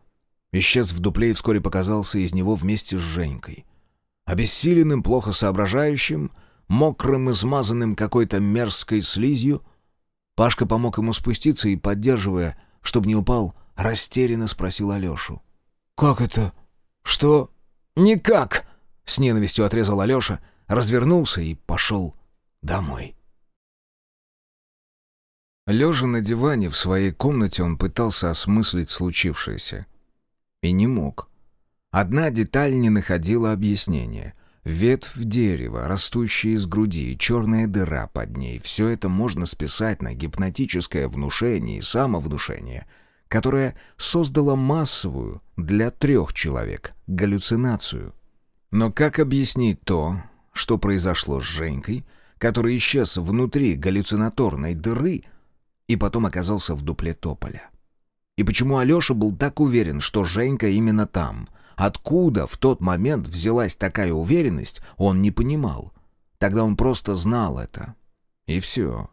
исчез в дупле и вскоре показался из него вместе с Женькой. Обессиленным, плохо соображающим, мокрым и смазанным какой-то мерзкой слизью, Пашка помог ему спуститься и, поддерживая, чтобы не упал, растерянно спросил Алешу. «Как это? Что?» «Никак!» — с ненавистью отрезал Алеша, развернулся и пошел домой. Лежа на диване в своей комнате, он пытался осмыслить случившееся. И не мог. Одна деталь не находила объяснения. Ветвь дерева, растущая из груди, черная дыра под ней — все это можно списать на гипнотическое внушение и самовнушение, которое создало массовую для трех человек галлюцинацию. Но как объяснить то, что произошло с Женькой — который исчез внутри галлюцинаторной дыры и потом оказался в дупле тополя. И почему Алеша был так уверен, что Женька именно там? Откуда в тот момент взялась такая уверенность, он не понимал. Тогда он просто знал это. И все.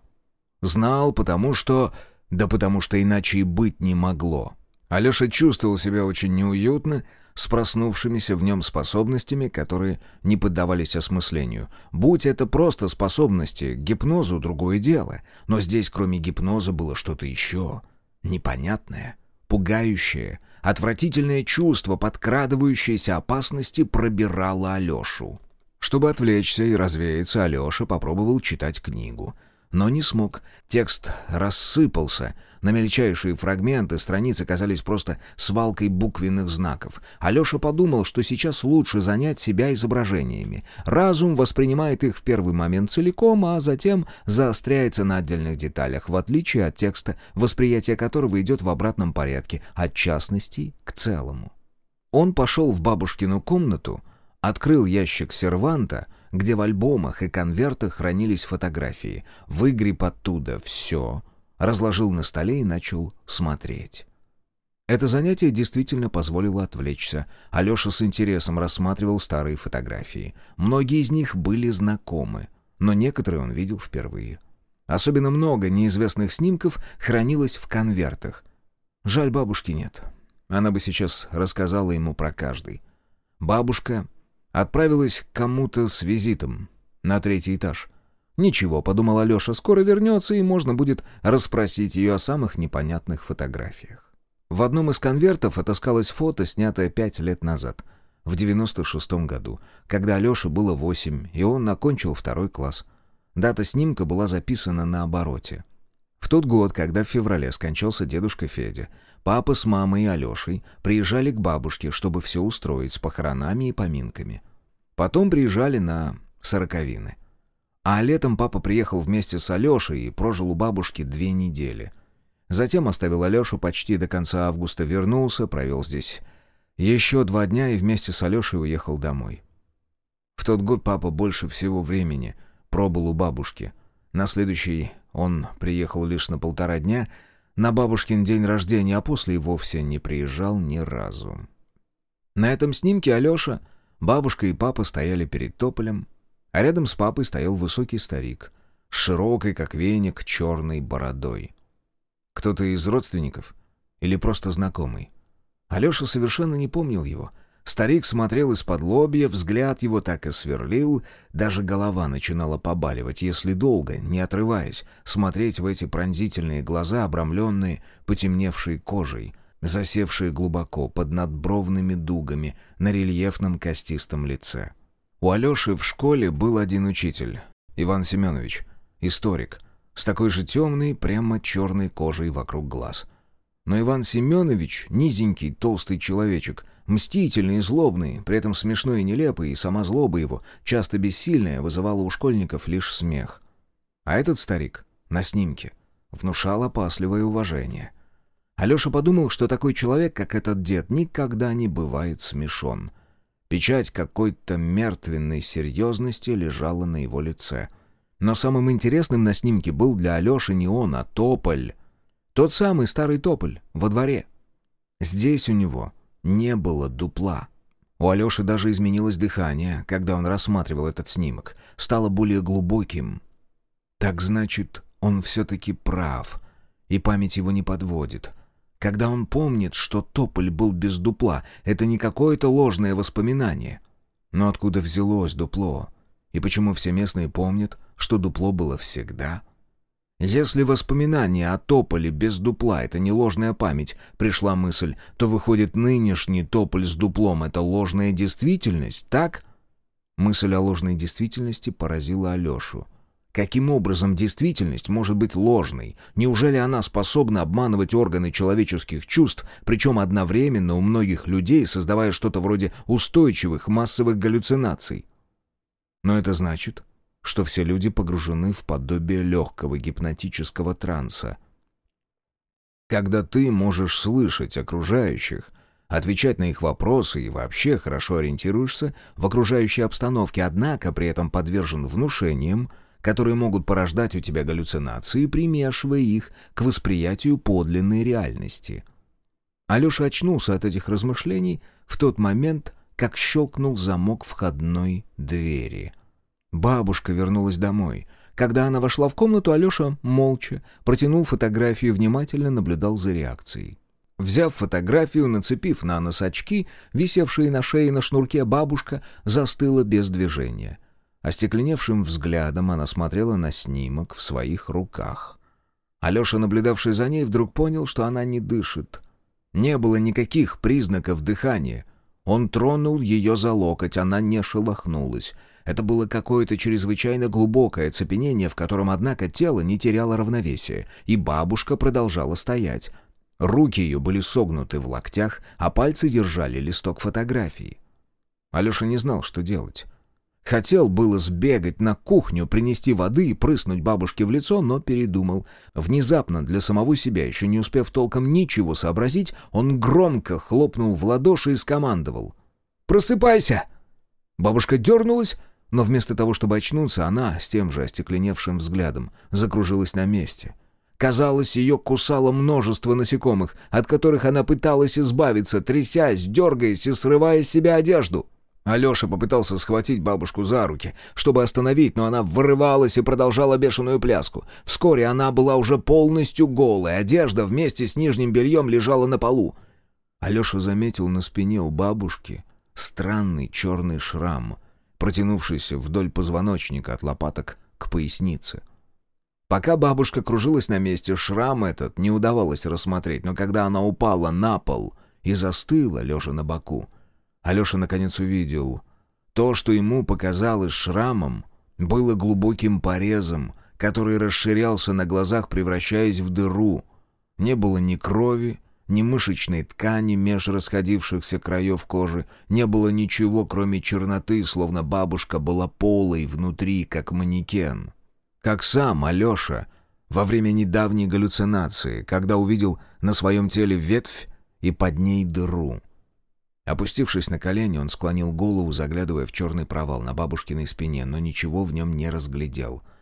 Знал, потому что... Да потому что иначе и быть не могло. Алеша чувствовал себя очень неуютно, с проснувшимися в нем способностями, которые не поддавались осмыслению. Будь это просто способности, гипнозу другое дело. Но здесь кроме гипноза было что-то еще. Непонятное, пугающее, отвратительное чувство подкрадывающейся опасности пробирало Алешу. Чтобы отвлечься и развеяться, Алеша попробовал читать книгу — но не смог. Текст рассыпался. На мельчайшие фрагменты страницы казались просто свалкой буквенных знаков. Алеша подумал, что сейчас лучше занять себя изображениями. Разум воспринимает их в первый момент целиком, а затем заостряется на отдельных деталях, в отличие от текста, восприятие которого идет в обратном порядке, от частностей к целому. Он пошел в бабушкину комнату, открыл ящик серванта — где в альбомах и конвертах хранились фотографии. Выгреб оттуда все, разложил на столе и начал смотреть. Это занятие действительно позволило отвлечься. Алеша с интересом рассматривал старые фотографии. Многие из них были знакомы, но некоторые он видел впервые. Особенно много неизвестных снимков хранилось в конвертах. Жаль, бабушки нет. Она бы сейчас рассказала ему про каждый. Бабушка отправилась к кому-то с визитом на третий этаж. «Ничего», — подумал Алеша, — «скоро вернется, и можно будет расспросить ее о самых непонятных фотографиях». В одном из конвертов отыскалось фото, снятое пять лет назад, в 96-м году, когда Алёше было восемь, и он окончил второй класс. Дата снимка была записана на обороте. В тот год, когда в феврале скончался дедушка Федя, папа с мамой и Алешей приезжали к бабушке, чтобы все устроить с похоронами и поминками. Потом приезжали на сороковины. А летом папа приехал вместе с Алешей и прожил у бабушки две недели. Затем оставил Алешу почти до конца августа, вернулся, провел здесь еще два дня и вместе с Алешей уехал домой. В тот год папа больше всего времени пробыл у бабушки. На следующий он приехал лишь на полтора дня, на бабушкин день рождения, а после и вовсе не приезжал ни разу. На этом снимке Алеша, бабушка и папа стояли перед тополем, а рядом с папой стоял высокий старик с широкой, как веник, черной бородой. Кто-то из родственников? Или просто знакомый? Алеша совершенно не помнил его. Старик смотрел из-под лобья, взгляд его так и сверлил, даже голова начинала побаливать, если долго, не отрываясь, смотреть в эти пронзительные глаза, обрамленные потемневшей кожей, засевшие глубоко под надбровными дугами на рельефном костистом лице. У Алеши в школе был один учитель, Иван Семенович, историк — с такой же темной, прямо черной кожей вокруг глаз. Но Иван Семенович, низенький, толстый человечек, мстительный и злобный, при этом смешной и нелепый, и сама злоба его, часто бессильная, вызывала у школьников лишь смех. А этот старик, на снимке, внушал опасливое уважение. Алеша подумал, что такой человек, как этот дед, никогда не бывает смешон. Печать какой-то мертвенной серьезности лежала на его лице — но самым интересным на снимке был для Алеши не он, а тополь. Тот самый старый тополь, во дворе. Здесь у него не было дупла. У Алеши даже изменилось дыхание, когда он рассматривал этот снимок. Стало более глубоким. Так значит, он все-таки прав, и память его не подводит. Когда он помнит, что тополь был без дупла, это не какое-то ложное воспоминание. Но откуда взялось дупло? И почему все местные помнят, что дупло было всегда? Если воспоминание о тополе без дупла — это не ложная память, пришла мысль, то выходит нынешний тополь с дуплом — это ложная действительность, так? Мысль о ложной действительности поразила Алешу. Каким образом действительность может быть ложной? Неужели она способна обманывать органы человеческих чувств, причем одновременно у многих людей, создавая что-то вроде устойчивых массовых галлюцинаций? Но это значит, что все люди погружены в подобие легкого гипнотического транса. Когда ты можешь слышать окружающих, отвечать на их вопросы и вообще хорошо ориентируешься в окружающей обстановке, однако при этом подвержен внушениям, которые могут порождать у тебя галлюцинации, примешивая их к восприятию подлинной реальности. Алеша очнулся от этих размышлений в тот момент, как щелкнул замок входной двери. Бабушка вернулась домой. Когда она вошла в комнату, Алеша молча протянул фотографию и внимательно наблюдал за реакцией. Взяв фотографию, нацепив на нос очки, висевшие на шее на шнурке, бабушка застыла без движения. Остекленевшим взглядом она смотрела на снимок в своих руках. Алеша, наблюдавший за ней, вдруг понял, что она не дышит. Не было никаких признаков дыхания. Он тронул ее за локоть, она не шелохнулась. Это было какое-то чрезвычайно глубокое оцепенение, в котором, однако, тело не теряло равновесия, и бабушка продолжала стоять. Руки ее были согнуты в локтях, а пальцы держали листок фотографии. Алеша не знал, что делать. Хотел было сбегать на кухню, принести воды и прыснуть бабушке в лицо, но передумал. Внезапно, для самого себя, еще не успев толком ничего сообразить, он громко хлопнул в ладоши и скомандовал. «Просыпайся!» Бабушка дернулась, но вместо того, чтобы очнуться, она, с тем же остекленевшим взглядом, закружилась на месте. Казалось, ее кусало множество насекомых, от которых она пыталась избавиться, трясясь, дергаясь и срывая с себя одежду. Алеша попытался схватить бабушку за руки, чтобы остановить, но она вырывалась и продолжала бешеную пляску. Вскоре она была уже полностью голой, одежда вместе с нижним бельем лежала на полу. Алеша заметил на спине у бабушки странный черный шрам, протянувшийся вдоль позвоночника от лопаток к пояснице. Пока бабушка кружилась на месте, шрам этот не удавалось рассмотреть, но когда она упала на пол и застыла, лежа на боку, Алеша наконец увидел. То, что ему показалось шрамом, было глубоким порезом, который расширялся на глазах, превращаясь в дыру. Не было ни крови, ни мышечной ткани меж расходившихся краев кожи, не было ничего, кроме черноты, словно бабушка была полой внутри, как манекен. Как сам Алеша во время недавней галлюцинации, когда увидел на своем теле ветвь и под ней дыру. Опустившись на колени, он склонил голову, заглядывая в черный провал на бабушкиной спине, но ничего в нем не разглядел —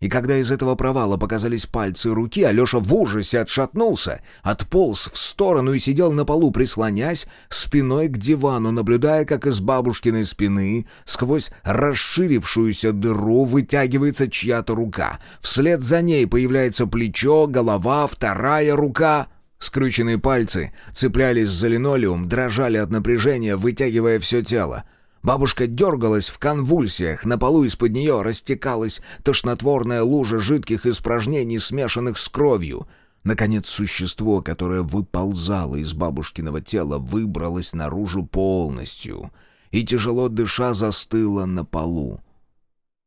и когда из этого провала показались пальцы руки, Алеша в ужасе отшатнулся, отполз в сторону и сидел на полу, прислонясь спиной к дивану, наблюдая, как из бабушкиной спины сквозь расширившуюся дыру вытягивается чья-то рука. Вслед за ней появляется плечо, голова, вторая рука... Скрюченные пальцы цеплялись за линолеум, дрожали от напряжения, вытягивая все тело. Бабушка дергалась в конвульсиях, на полу из-под нее растекалась тошнотворная лужа жидких испражнений, смешанных с кровью. Наконец, существо, которое выползало из бабушкиного тела, выбралось наружу полностью и, тяжело дыша, застыло на полу.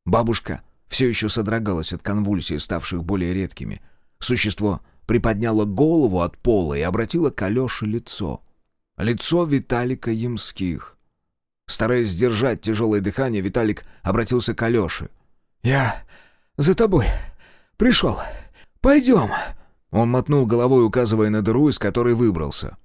Бабушка все еще содрогалась от конвульсий, ставших более редкими. Существо приподняло голову от пола и обратило к Алёше лицо. Лицо Виталика Ямских — Стараясь сдержать тяжелое дыхание, Виталик обратился к Алёше. «Я за тобой пришел. Пойдем». Он мотнул головой, указывая на дыру, из которой выбрался.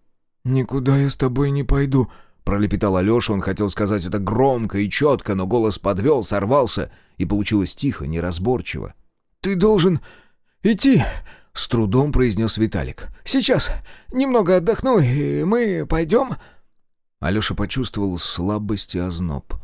«Никуда я с тобой не пойду», — пролепетал Алеша. Он хотел сказать это громко и четко, но голос подвел, сорвался, и получилось тихо, неразборчиво. «Ты должен идти», — с трудом произнес Виталик. «Сейчас немного отдохну, и мы пойдем...» Алеша почувствовал слабость и озноб.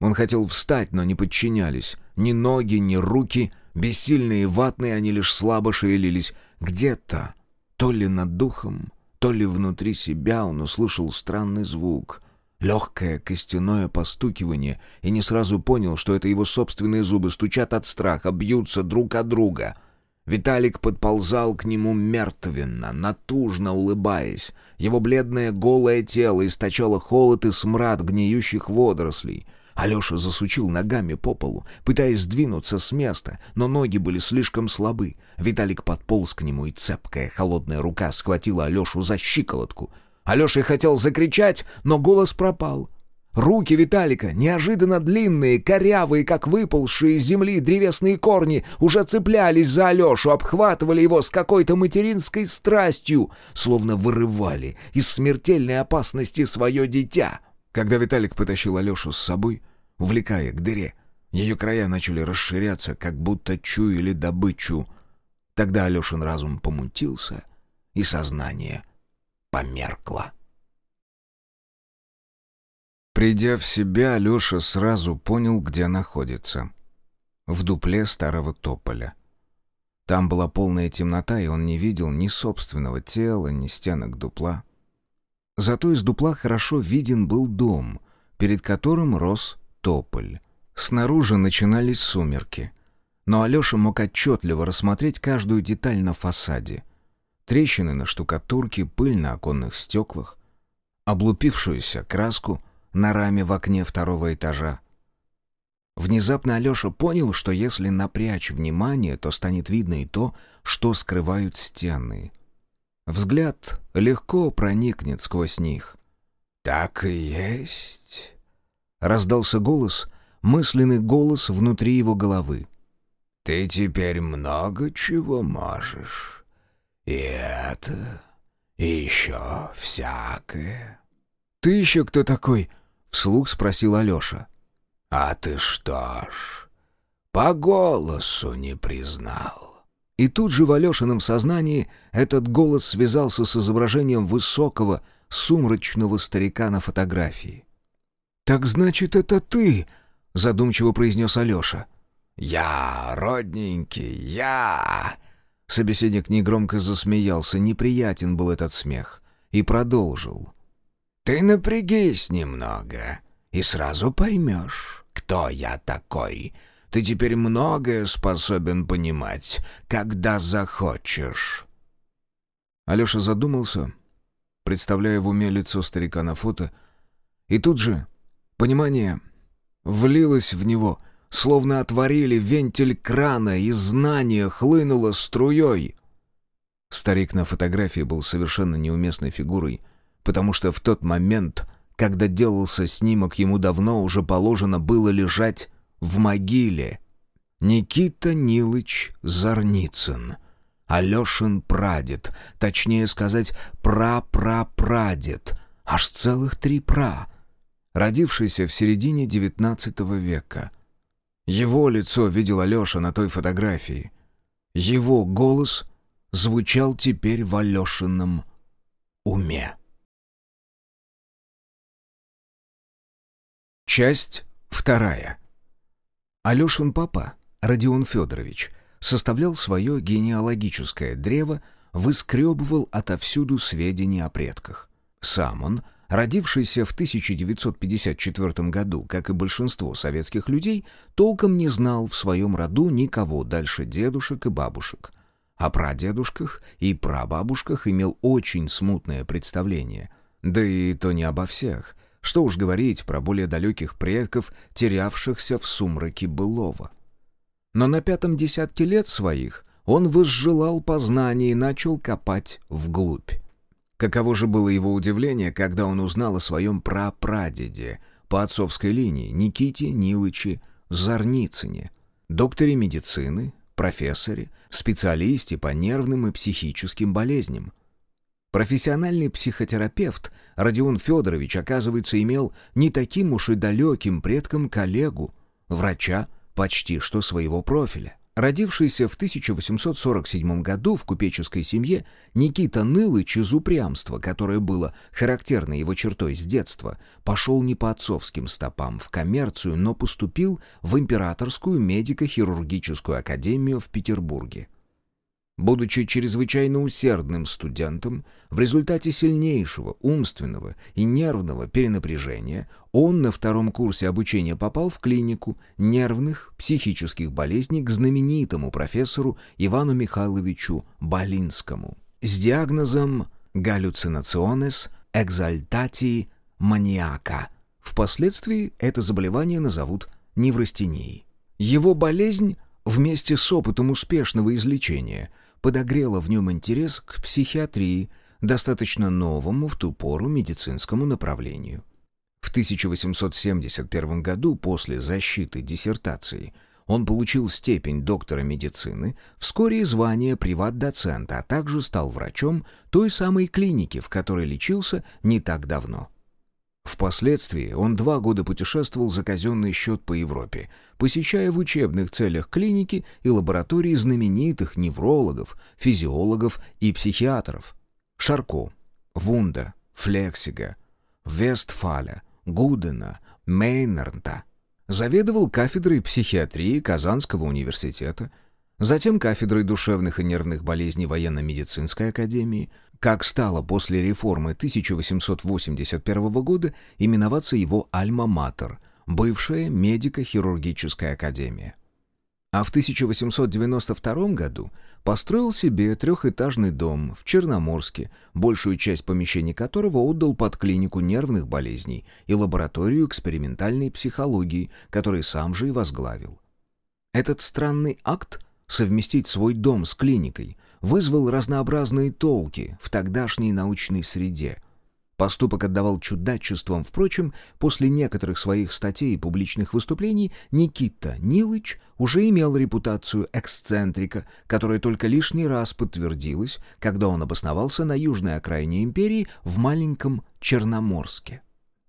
Он хотел встать, но не подчинялись. Ни ноги, ни руки, бессильные ватные, они лишь слабо шевелились. Где-то, то ли над духом, то ли внутри себя он услышал странный звук. Легкое костяное постукивание, и не сразу понял, что это его собственные зубы стучат от страха, бьются друг от друга — Виталик подползал к нему мертвенно, натужно улыбаясь. Его бледное голое тело источало холод и смрад гниющих водорослей. Алеша засучил ногами по полу, пытаясь сдвинуться с места, но ноги были слишком слабы. Виталик подполз к нему, и цепкая холодная рука схватила Алешу за щиколотку. Алеша хотел закричать, но голос пропал — Руки Виталика, неожиданно длинные, корявые, как выползшие из земли древесные корни, уже цеплялись за Алешу, обхватывали его с какой-то материнской страстью, словно вырывали из смертельной опасности свое дитя. Когда Виталик потащил Алешу с собой, увлекая к дыре, ее края начали расширяться, как будто чуяли добычу. Тогда Алешин разум помутился, и сознание померкло. Придя в себя, Алеша сразу понял, где находится. В дупле старого тополя. Там была полная темнота, и он не видел ни собственного тела, ни стенок дупла. Зато из дупла хорошо виден был дом, перед которым рос тополь. Снаружи начинались сумерки. Но Алеша мог отчетливо рассмотреть каждую деталь на фасаде. Трещины на штукатурке, пыль на оконных стеклах, облупившуюся краску — на раме в окне второго этажа. Внезапно Алеша понял, что если напрячь внимание, то станет видно и то, что скрывают стены. Взгляд легко проникнет сквозь них. «Так и есть», — раздался голос, мысленный голос внутри его головы. «Ты теперь много чего можешь. И это, и еще всякое». «Ты еще кто такой?» — вслух спросил Алеша. «А ты что ж, по голосу не признал?» И тут же в Алешином сознании этот голос связался с изображением высокого, сумрачного старика на фотографии. «Так значит, это ты!» — задумчиво произнес Алеша. «Я, родненький, я!» Собеседник негромко засмеялся, неприятен был этот смех, и продолжил. «Ты напрягись немного, и сразу поймешь, кто я такой. Ты теперь многое способен понимать, когда захочешь». Алеша задумался, представляя в уме лицо старика на фото, и тут же понимание влилось в него — словно отворили вентиль крана, и знание хлынуло струей. Старик на фотографии был совершенно неуместной фигурой, потому что в тот момент, когда делался снимок, ему давно уже положено было лежать в могиле. Никита Нилыч Зарницын. Алешин прадед, точнее сказать, пра-пра-прадед, аж целых три пра, родившийся в середине XIX века — его лицо видел Алеша на той фотографии. Его голос звучал теперь в Алешином уме. Часть вторая. Алешин папа, Родион Федорович, составлял свое генеалогическое древо, выскребывал отовсюду сведения о предках. Сам он — Родившийся в 1954 году, как и большинство советских людей, толком не знал в своем роду никого дальше дедушек и бабушек. О прадедушках и прабабушках имел очень смутное представление. Да и то не обо всех. Что уж говорить про более далеких предков, терявшихся в сумраке былого. Но на пятом десятке лет своих он возжелал познания и начал копать вглубь. Каково же было его удивление, когда он узнал о своем прапрадеде по отцовской линии Никите Нилыче Зарницыне, докторе медицины, профессоре, специалисте по нервным и психическим болезням. Профессиональный психотерапевт Родион Федорович, оказывается, имел не таким уж и далеким предком коллегу, врача почти что своего профиля. Родившийся в 1847 году в купеческой семье, Никита Нылыч из упрямства, которое было характерно его чертой с детства, пошел не по отцовским стопам в коммерцию, но поступил в Императорскую медико-хирургическую академию в Петербурге. Будучи чрезвычайно усердным студентом, в результате сильнейшего умственного и нервного перенапряжения он на втором курсе обучения попал в клинику нервных психических болезней к знаменитому профессору Ивану Михайловичу Балинскому с диагнозом галлюцинационес экзальтатии маниака. Впоследствии это заболевание назовут неврастенией. Его болезнь вместе с опытом успешного излечения подогрело в нем интерес к психиатрии, достаточно новому в ту пору медицинскому направлению. В 1871 году после защиты диссертации он получил степень доктора медицины, вскоре и звание приват-доцента, а также стал врачом той самой клиники, в которой лечился не так давно. Впоследствии он два года путешествовал за казенный счет по Европе, посещая в учебных целях клиники и лаборатории знаменитых неврологов, физиологов и психиатров. Шарко, Вунда, Флексига, Вестфаля, Гудена, Мейнернта. Заведовал кафедрой психиатрии Казанского университета, затем кафедрой душевных и нервных болезней военно-медицинской академии, как стало после реформы 1881 года именоваться его «Альма-Матер», бывшая медико-хирургическая академия. А в 1892 году построил себе трехэтажный дом в Черноморске, большую часть помещений которого отдал под клинику нервных болезней и лабораторию экспериментальной психологии, который сам же и возглавил. Этот странный акт совместить свой дом с клиникой вызвал разнообразные толки в тогдашней научной среде. Поступок отдавал чудачеством, впрочем, после некоторых своих статей и публичных выступлений Никита Нилыч уже имел репутацию эксцентрика, которая только лишний раз подтвердилась, когда он обосновался на южной окраине империи в маленьком Черноморске.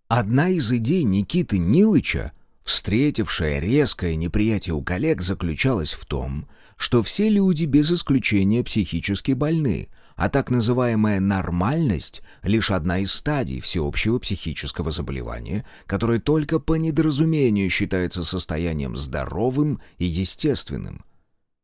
Одна из идей Никиты Нилыча встретившая резкое неприятие у коллег, заключалась в том, что все люди без исключения психически больны, а так называемая нормальность — лишь одна из стадий всеобщего психического заболевания, которое только по недоразумению считается состоянием здоровым и естественным.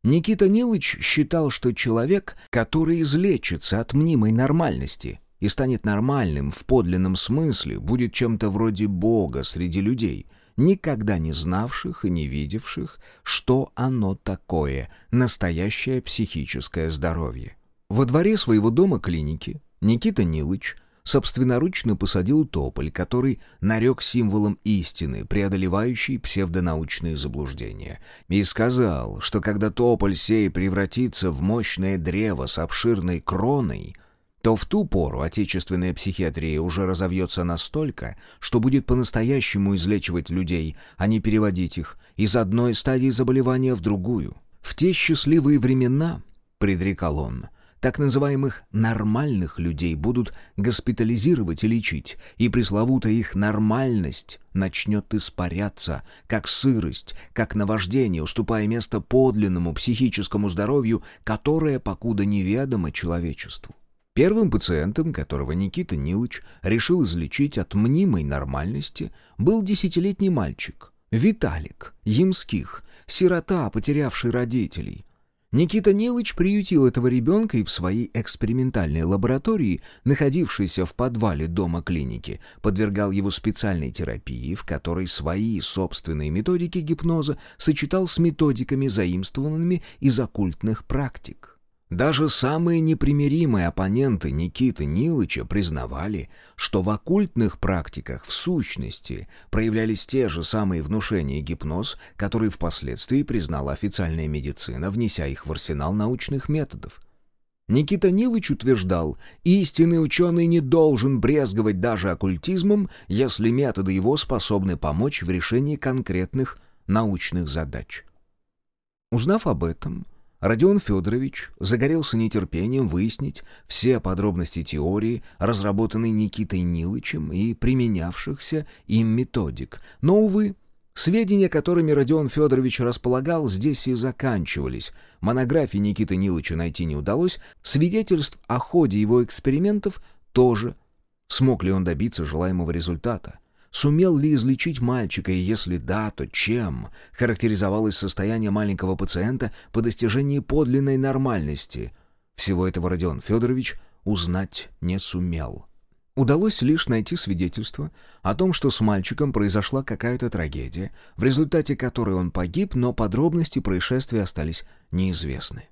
Никита Нилыч считал, что человек, который излечится от мнимой нормальности и станет нормальным в подлинном смысле, будет чем-то вроде Бога среди людей — никогда не знавших и не видевших, что оно такое, настоящее психическое здоровье. Во дворе своего дома-клиники Никита Нилыч собственноручно посадил тополь, который нарек символом истины, преодолевающей псевдонаучные заблуждения, и сказал, что когда тополь сей превратится в мощное древо с обширной кроной — то в ту пору отечественная психиатрия уже разовьется настолько, что будет по-настоящему излечивать людей, а не переводить их из одной стадии заболевания в другую. В те счастливые времена, предрекал он, так называемых «нормальных» людей будут госпитализировать и лечить, и пресловутая их нормальность начнет испаряться, как сырость, как наваждение, уступая место подлинному психическому здоровью, которое покуда неведомо человечеству. Первым пациентом, которого Никита Нилыч решил излечить от мнимой нормальности, был десятилетний мальчик, Виталик, Ямских, сирота, потерявший родителей. Никита Нилыч приютил этого ребенка и в своей экспериментальной лаборатории, находившейся в подвале дома клиники, подвергал его специальной терапии, в которой свои собственные методики гипноза сочетал с методиками, заимствованными из оккультных практик. Даже самые непримиримые оппоненты Никиты Нилыча признавали, что в оккультных практиках в сущности проявлялись те же самые внушения и гипноз, которые впоследствии признала официальная медицина, внеся их в арсенал научных методов. Никита Нилыч утверждал, истинный ученый не должен брезговать даже оккультизмом, если методы его способны помочь в решении конкретных научных задач. Узнав об этом, Родион Федорович загорелся нетерпением выяснить все подробности теории, разработанной Никитой Нилычем и применявшихся им методик. Но, увы, сведения, которыми Родион Федорович располагал, здесь и заканчивались. Монографии Никиты Нилыча найти не удалось, свидетельств о ходе его экспериментов тоже. Смог ли он добиться желаемого результата? Сумел ли излечить мальчика, и если да, то чем? Характеризовалось состояние маленького пациента по достижении подлинной нормальности. Всего этого Родион Федорович узнать не сумел. Удалось лишь найти свидетельство о том, что с мальчиком произошла какая-то трагедия, в результате которой он погиб, но подробности происшествия остались неизвестны.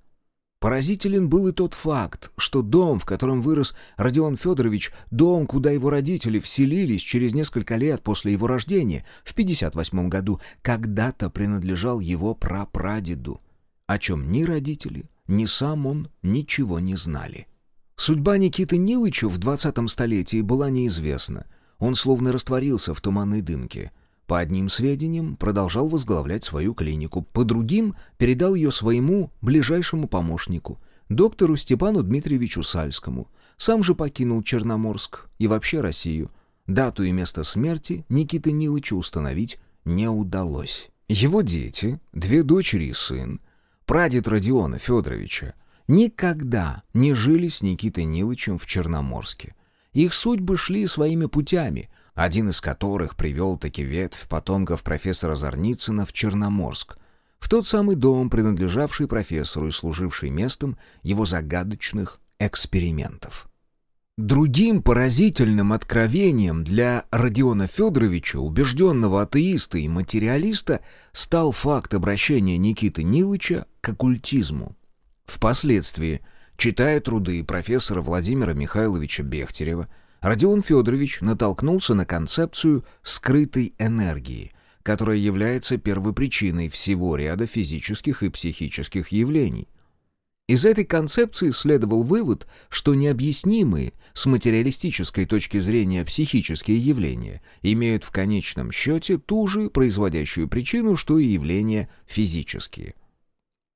Поразителен был и тот факт, что дом, в котором вырос Родион Федорович, дом, куда его родители вселились через несколько лет после его рождения, в 58 году, когда-то принадлежал его прапрадеду, о чем ни родители, ни сам он ничего не знали. Судьба Никиты Нилыча в 20 столетии была неизвестна. Он словно растворился в туманной дымке — по одним сведениям, продолжал возглавлять свою клинику, по другим передал ее своему ближайшему помощнику, доктору Степану Дмитриевичу Сальскому. Сам же покинул Черноморск и вообще Россию. Дату и место смерти Никиты Нилыча установить не удалось. Его дети, две дочери и сын, прадед Родиона Федоровича, никогда не жили с Никитой Нилычем в Черноморске. Их судьбы шли своими путями — один из которых привел таки ветвь потомков профессора Зарницына в Черноморск, в тот самый дом, принадлежавший профессору и служивший местом его загадочных экспериментов. Другим поразительным откровением для Родиона Федоровича, убежденного атеиста и материалиста, стал факт обращения Никиты Нилыча к оккультизму. Впоследствии, читая труды профессора Владимира Михайловича Бехтерева, Родион Федорович натолкнулся на концепцию скрытой энергии, которая является первопричиной всего ряда физических и психических явлений. Из этой концепции следовал вывод, что необъяснимые с материалистической точки зрения психические явления имеют в конечном счете ту же производящую причину, что и явления физические –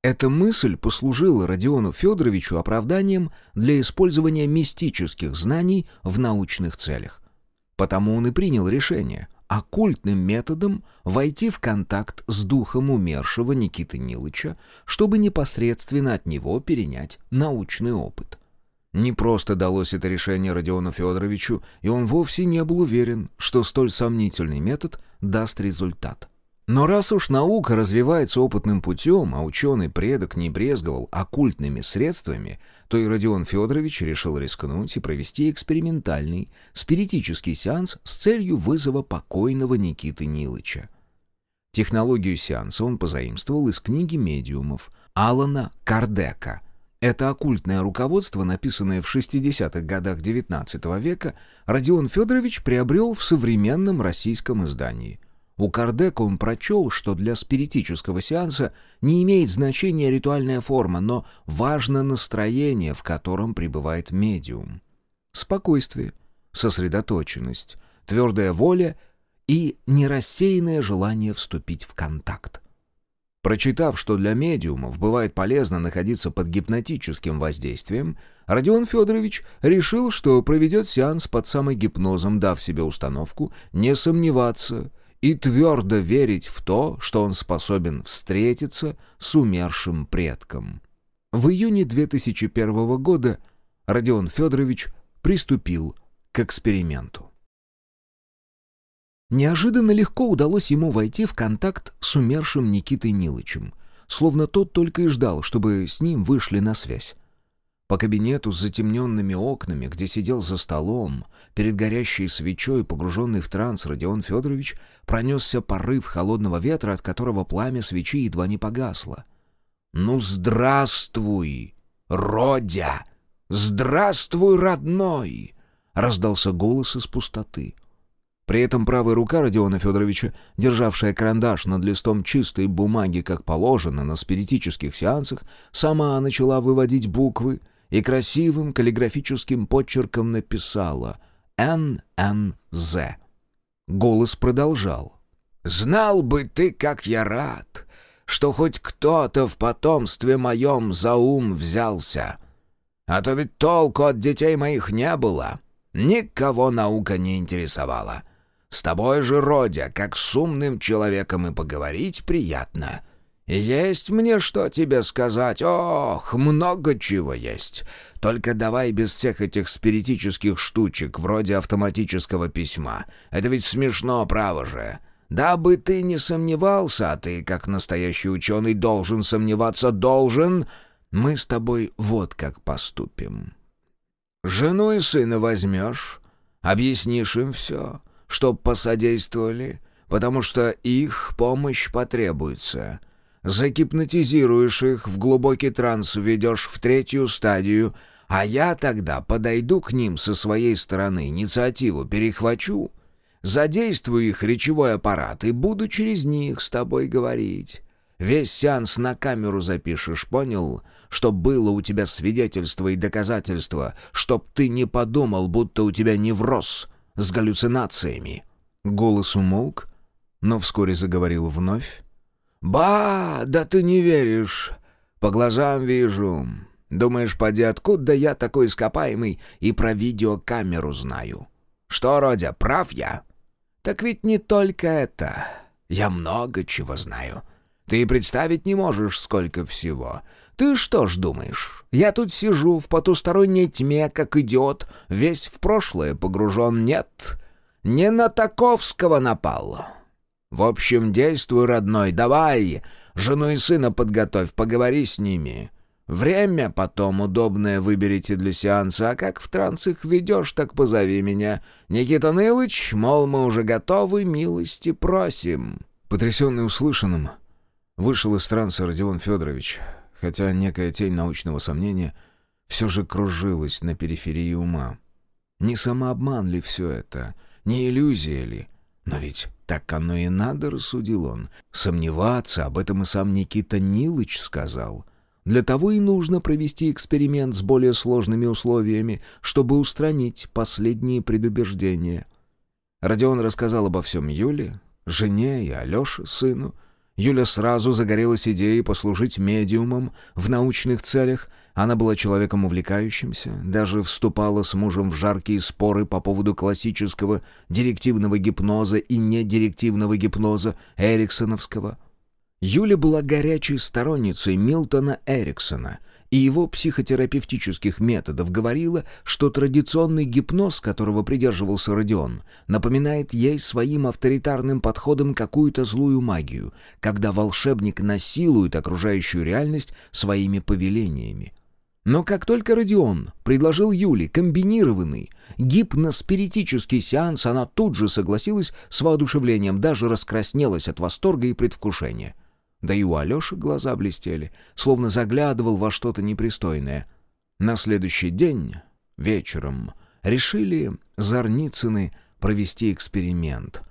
эта мысль послужила Родиону Федоровичу оправданием для использования мистических знаний в научных целях. Потому он и принял решение оккультным методом войти в контакт с духом умершего Никиты Нилыча, чтобы непосредственно от него перенять научный опыт. Не просто далось это решение Родиону Федоровичу, и он вовсе не был уверен, что столь сомнительный метод даст результат. Но раз уж наука развивается опытным путем, а ученый-предок не брезговал оккультными средствами, то и Родион Федорович решил рискнуть и провести экспериментальный спиритический сеанс с целью вызова покойного Никиты Нилыча. Технологию сеанса он позаимствовал из книги медиумов Алана Кардека – это оккультное руководство, написанное в 60-х годах XIX века, Родион Федорович приобрел в современном российском издании. У Кардека он прочел, что для спиритического сеанса не имеет значения ритуальная форма, но важно настроение, в котором пребывает медиум. Спокойствие, сосредоточенность, твердая воля и нерассеянное желание вступить в контакт. Прочитав, что для медиумов бывает полезно находиться под гипнотическим воздействием, Родион Федорович решил, что проведет сеанс под самогипнозом, дав себе установку не сомневаться и твердо верить в то, что он способен встретиться с умершим предком. В июне 2001 года Родион Федорович приступил к эксперименту. Неожиданно легко удалось ему войти в контакт с умершим Никитой Нилычем, словно тот только и ждал, чтобы с ним вышли на связь. По кабинету с затемненными окнами, где сидел за столом, перед горящей свечой, погруженный в транс Родион Федорович, пронесся порыв холодного ветра, от которого пламя свечи едва не погасло. «Ну, здравствуй, Родя! Здравствуй, родной!» — раздался голос из пустоты. При этом правая рука Родиона Федоровича, державшая карандаш над листом чистой бумаги, как положено на спиритических сеансах, сама начала выводить буквы и красивым каллиграфическим подчерком написала «ННЗ». Голос продолжал. «Знал бы ты, как я рад, что хоть кто-то в потомстве моем за ум взялся. А то ведь толку от детей моих не было, никого наука не интересовала». С тобой же, Родя, как с умным человеком и поговорить приятно. Есть мне что тебе сказать. Ох, много чего есть. Только давай без всех этих спиритических штучек, вроде автоматического письма. Это ведь смешно, право же. Дабы ты не сомневался, а ты, как настоящий ученый, должен сомневаться, должен, мы с тобой вот как поступим. Жену и сына возьмешь, объяснишь им все, чтоб посодействовали, потому что их помощь потребуется. Закипнотизируешь их, в глубокий транс введешь в третью стадию, а я тогда подойду к ним со своей стороны, инициативу перехвачу, задействую их речевой аппарат и буду через них с тобой говорить. Весь сеанс на камеру запишешь, понял? Чтоб было у тебя свидетельство и доказательство, чтоб ты не подумал, будто у тебя невроз, с галлюцинациями». Голос умолк, но вскоре заговорил вновь. «Ба, да ты не веришь. По глазам вижу. Думаешь, поди откуда я такой ископаемый и про видеокамеру знаю? Что, Родя, прав я? Так ведь не только это. Я много чего знаю. Ты представить не можешь, сколько всего. Ты что ж думаешь? Я тут сижу в потусторонней тьме, как идиот, весь в прошлое погружен. Нет, не на Таковского напал. В общем, действуй, родной, давай, жену и сына подготовь, поговори с ними. Время потом удобное выберите для сеанса, а как в транс их ведешь, так позови меня. Никита Нылыч, мол, мы уже готовы, милости просим». Потрясенный услышанным, Вышел из транса Родион Федорович, хотя некая тень научного сомнения все же кружилась на периферии ума. Не самообман ли все это? Не иллюзия ли? Но ведь так оно и надо, рассудил он. Сомневаться об этом и сам Никита Нилыч сказал. Для того и нужно провести эксперимент с более сложными условиями, чтобы устранить последние предубеждения. Родион рассказал обо всем Юле, жене и Алёше, сыну, Юля сразу загорелась идеей послужить медиумом в научных целях Она была человеком увлекающимся, даже вступала с мужем в жаркие споры по поводу классического директивного гипноза и недирективного гипноза Эриксоновского. Юля была горячей сторонницей Милтона Эриксона и его психотерапевтических методов, говорила, что традиционный гипноз, которого придерживался Родион, напоминает ей своим авторитарным подходом какую-то злую магию, когда волшебник насилует окружающую реальность своими повелениями. Но как только Родион предложил Юле комбинированный гипноспиритический сеанс, она тут же согласилась с воодушевлением, даже раскраснелась от восторга и предвкушения. Да и у Алеши глаза блестели, словно заглядывал во что-то непристойное. На следующий день, вечером, решили Зарницыны провести эксперимент,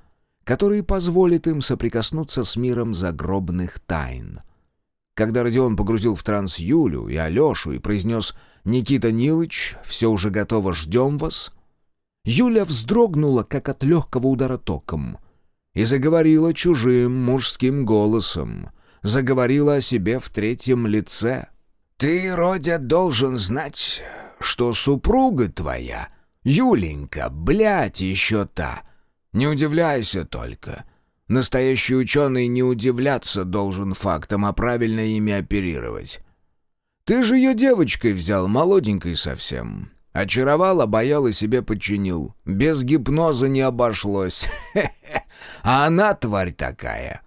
который позволит им соприкоснуться с миром загробных тайн. Когда Родион погрузил в транс Юлю и Алешу и произнес «Никита Нилыч, все уже готово, ждем вас», Юля вздрогнула, как от легкого удара током, и заговорила чужим мужским голосом, заговорила о себе в третьем лице. «Ты, Родя, должен знать, что супруга твоя, Юленька, блядь, еще та. Не удивляйся только. Настоящий ученый не удивляться должен фактам, а правильно ими оперировать. Ты же ее девочкой взял, молоденькой совсем». Очаровал, обаял и себе подчинил. Без гипноза не обошлось. А она, тварь такая,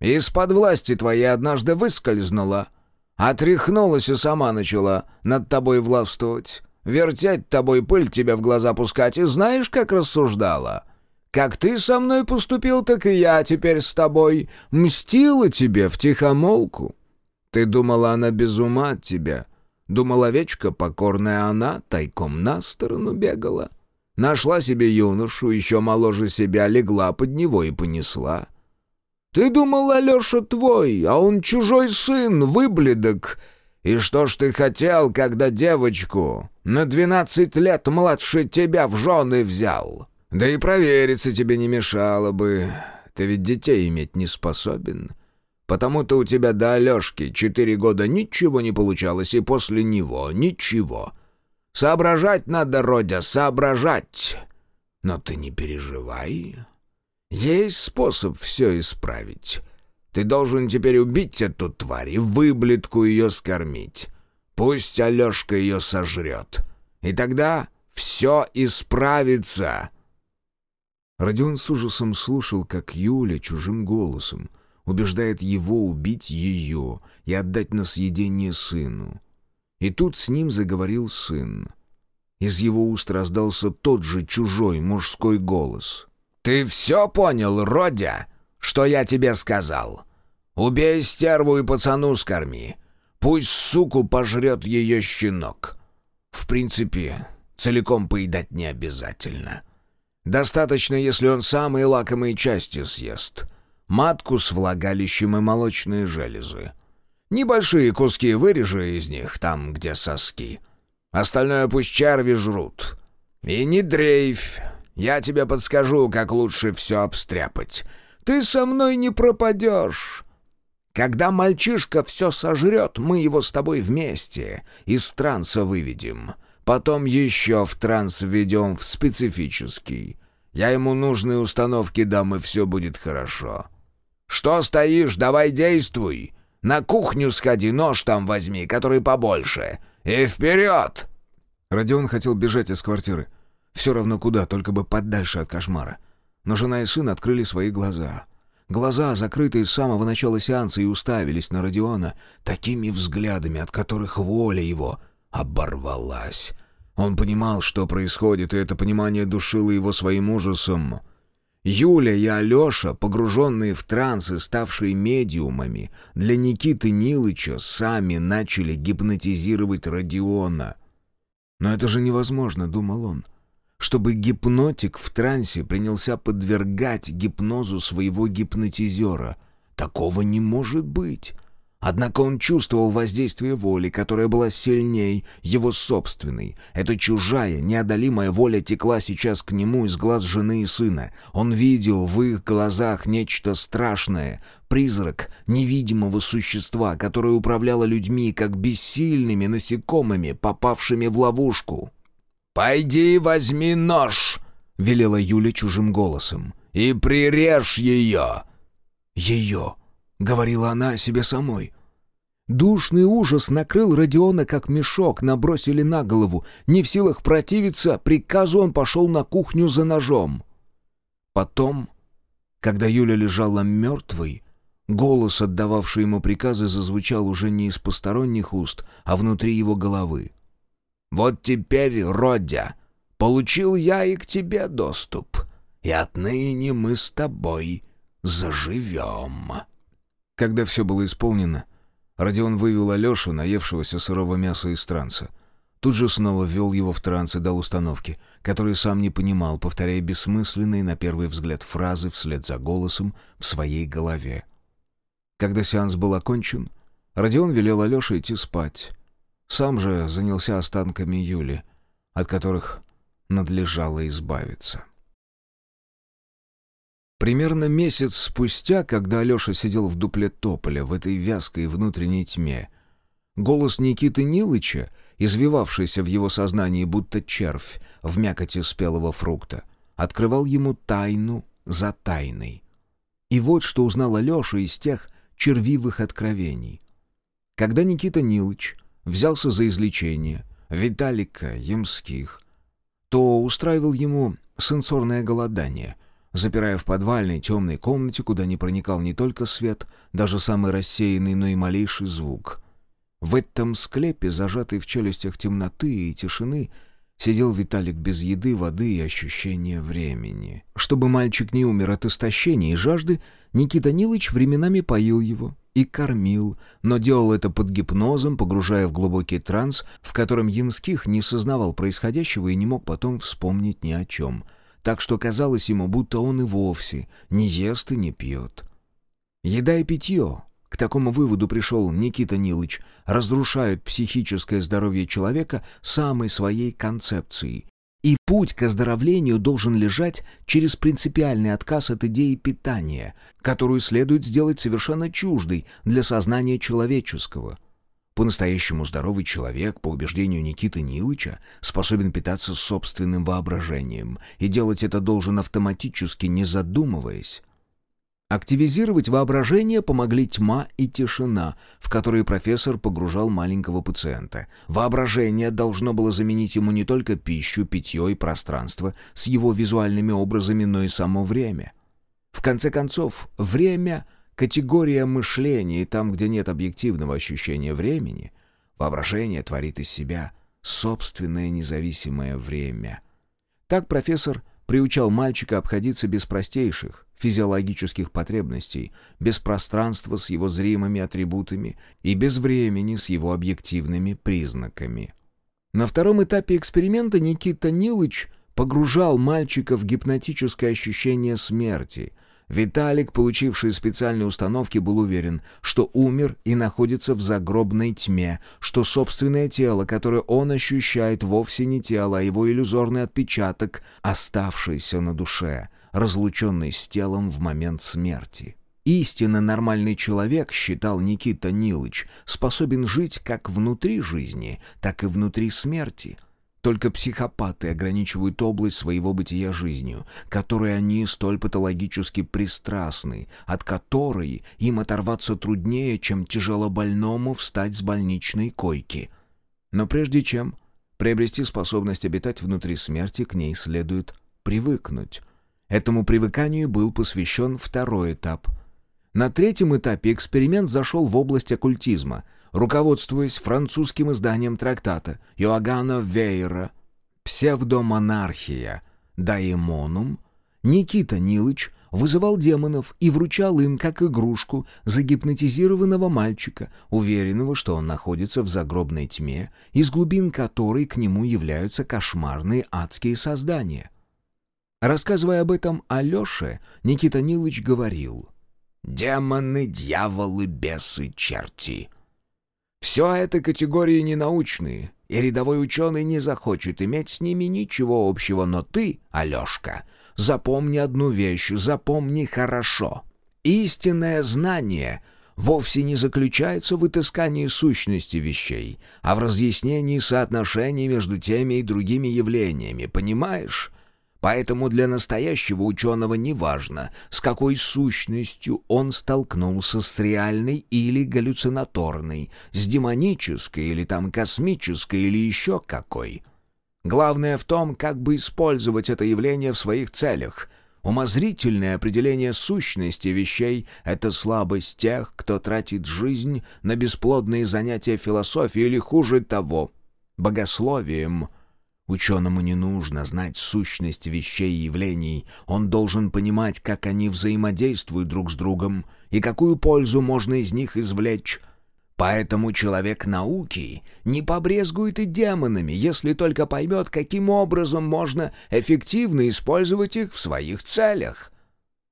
из-под власти твоей однажды выскользнула. Отряхнулась и сама начала над тобой властвовать. Вертеть тобой пыль тебе в глаза пускать. И знаешь, как рассуждала? Как ты со мной поступил, так и я теперь с тобой. Мстила тебе в тихомолку. Ты думала, она без ума от тебя. Думала, овечка покорная она тайком на сторону бегала. Нашла себе юношу, еще моложе себя, легла под него и понесла. Ты думал, Алеша твой, а он чужой сын, выбледок. И что ж ты хотел, когда девочку на двенадцать лет младше тебя в жены взял? Да и провериться тебе не мешало бы. Ты ведь детей иметь не способен. Потому-то у тебя до Алешки четыре года ничего не получалось, и после него ничего. Соображать надо, Родя, соображать. Но ты не переживай, есть способ все исправить. Ты должен теперь убить эту тварь и выблетку ее скормить. Пусть Алешка ее сожрет. И тогда все исправится». Родион с ужасом слушал, как Юля чужим голосом убеждает его убить ее и отдать на съедение сыну. И тут с ним заговорил сын. Из его уст раздался тот же чужой мужской голос. «Ты все понял, Родя, что я тебе сказал? Убей стерву и пацану скорми. Пусть суку пожрет ее щенок. В принципе, целиком поедать не обязательно. Достаточно, если он самые лакомые части съест. Матку с влагалищем и молочные железы. Небольшие куски вырежи из них, там, где соски. Остальное пусть черви жрут. И не дрейфь, я тебе подскажу, как лучше все обстряпать. Ты со мной не пропадешь. Когда мальчишка все сожрет, мы его с тобой вместе из транса выведем. Потом еще в транс введем в специфический. Я ему нужные установки дам, и все будет хорошо. Что стоишь? Давай действуй. На кухню сходи, нож там возьми, который побольше. И вперед!» Родион хотел бежать из квартиры. Все равно куда, только бы подальше от кошмара. Но жена и сын открыли свои глаза. Глаза, закрытые с самого начала сеанса, и уставились на Родиона такими взглядами, от которых воля его оборвалась. Он понимал, что происходит, и это понимание душило его своим ужасом. Юля и Алеша, погруженные в трансы, ставшие медиумами, для Никиты Нилыча сами начали гипнотизировать Родиона. «Но это же невозможно», — думал он чтобы гипнотик в трансе принялся подвергать гипнозу своего гипнотизера. Такого не может быть. Однако он чувствовал воздействие воли, которая была сильней его собственной. Эта чужая, неодолимая воля текла сейчас к нему из глаз жены и сына. Он видел в их глазах нечто страшное, призрак невидимого существа, которое управляло людьми, как бессильными насекомыми, попавшими в ловушку. «Пойди возьми нож!» — велела Юля чужим голосом. «И прирежь ее!» «Ее!» — говорила она о себе самой. Душный ужас накрыл Родиона как мешок, набросили на голову. Не в силах противиться, приказу он пошел на кухню за ножом. Потом, когда Юля лежала мертвой, голос, отдававший ему приказы, зазвучал уже не из посторонних уст, а внутри его головы. «Вот теперь, Родя, получил я и к тебе доступ, и отныне мы с тобой заживем». Когда все было исполнено, Родион вывел Алешу, наевшегося сырого мяса из транса. Тут же снова ввел его в транс и дал установки, которые сам не понимал, повторяя бессмысленные на первый взгляд фразы вслед за голосом в своей голове. Когда сеанс был окончен, Родион велел Алёше идти спать. Сам же занялся останками Юли, от которых надлежало избавиться. Примерно месяц спустя, когда Алеша сидел в дупле тополя в этой вязкой внутренней тьме, голос Никиты Нилыча, извивавшийся в его сознании будто червь в мякоти спелого фрукта, открывал ему тайну за тайной. И вот что узнал Алеша из тех червивых откровений. Когда Никита Нилыч взялся за излечение Виталика Ямских, то устраивал ему сенсорное голодание — запирая в подвальной темной комнате, куда не проникал не только свет, даже самый рассеянный, но и малейший звук. В этом склепе, зажатый в челюстях темноты и тишины, сидел Виталик без еды, воды и ощущения времени. Чтобы мальчик не умер от истощения и жажды, Никита Нилыч временами поил его и кормил, но делал это под гипнозом, погружая в глубокий транс, в котором Ямских не сознавал происходящего и не мог потом вспомнить ни о чем — так что казалось ему, будто он и вовсе не ест и не пьет. Еда и питье, к такому выводу пришел Никита Нилыч, разрушают психическое здоровье человека самой своей концепцией. И путь к оздоровлению должен лежать через принципиальный отказ от идеи питания, которую следует сделать совершенно чуждой для сознания человеческого – по-настоящему здоровый человек, по убеждению Никиты Нилыча, способен питаться собственным воображением, и делать это должен автоматически, не задумываясь. Активизировать воображение помогли тьма и тишина, в которые профессор погружал маленького пациента. Воображение должно было заменить ему не только пищу, питье и пространство с его визуальными образами, но и само время. В конце концов, время — Категория мышления, и там, где нет объективного ощущения времени, воображение творит из себя собственное независимое время. Так профессор приучал мальчика обходиться без простейших физиологических потребностей, без пространства с его зримыми атрибутами и без времени с его объективными признаками. На втором этапе эксперимента Никита Нилыч погружал мальчика в гипнотическое ощущение смерти — Виталик, получивший специальные установки, был уверен, что умер и находится в загробной тьме, что собственное тело, которое он ощущает, вовсе не тело, а его иллюзорный отпечаток, оставшийся на душе, разлученный с телом в момент смерти. Истинно нормальный человек, считал Никита Нилыч, способен жить как внутри жизни, так и внутри смерти — только психопаты ограничивают область своего бытия жизнью, которой они столь патологически пристрастны, от которой им оторваться труднее, чем тяжелобольному встать с больничной койки. Но прежде чем приобрести способность обитать внутри смерти, к ней следует привыкнуть. Этому привыканию был посвящен второй этап. На третьем этапе эксперимент зашел в область оккультизма — руководствуясь французским изданием трактата Иоганна Вейера «Псевдомонархия Даемонум», Никита Нилыч вызывал демонов и вручал им как игрушку загипнотизированного мальчика, уверенного, что он находится в загробной тьме, из глубин которой к нему являются кошмарные адские создания. Рассказывая об этом Алёше, Никита Нилыч говорил — Демоны, дьяволы, бесы, черти. Все это категории ненаучные, и рядовой ученый не захочет иметь с ними ничего общего, но ты, Алешка, запомни одну вещь, запомни хорошо. Истинное знание вовсе не заключается в отыскании сущности вещей, а в разъяснении соотношений между теми и другими явлениями, понимаешь? Поэтому для настоящего ученого неважно, с какой сущностью он столкнулся с реальной или галлюцинаторной, с демонической или там космической или еще какой. Главное в том, как бы использовать это явление в своих целях. Умозрительное определение сущности вещей — это слабость тех, кто тратит жизнь на бесплодные занятия философией или, хуже того, богословием — Ученому не нужно знать сущность вещей и явлений, он должен понимать, как они взаимодействуют друг с другом и какую пользу можно из них извлечь. Поэтому человек науки не побрезгует и демонами, если только поймет, каким образом можно эффективно использовать их в своих целях.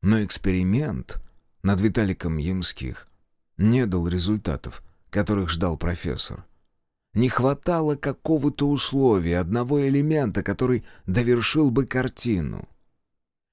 Но эксперимент над Виталиком Ямских не дал результатов, которых ждал профессор. Не хватало какого-то условия, одного элемента, который довершил бы картину.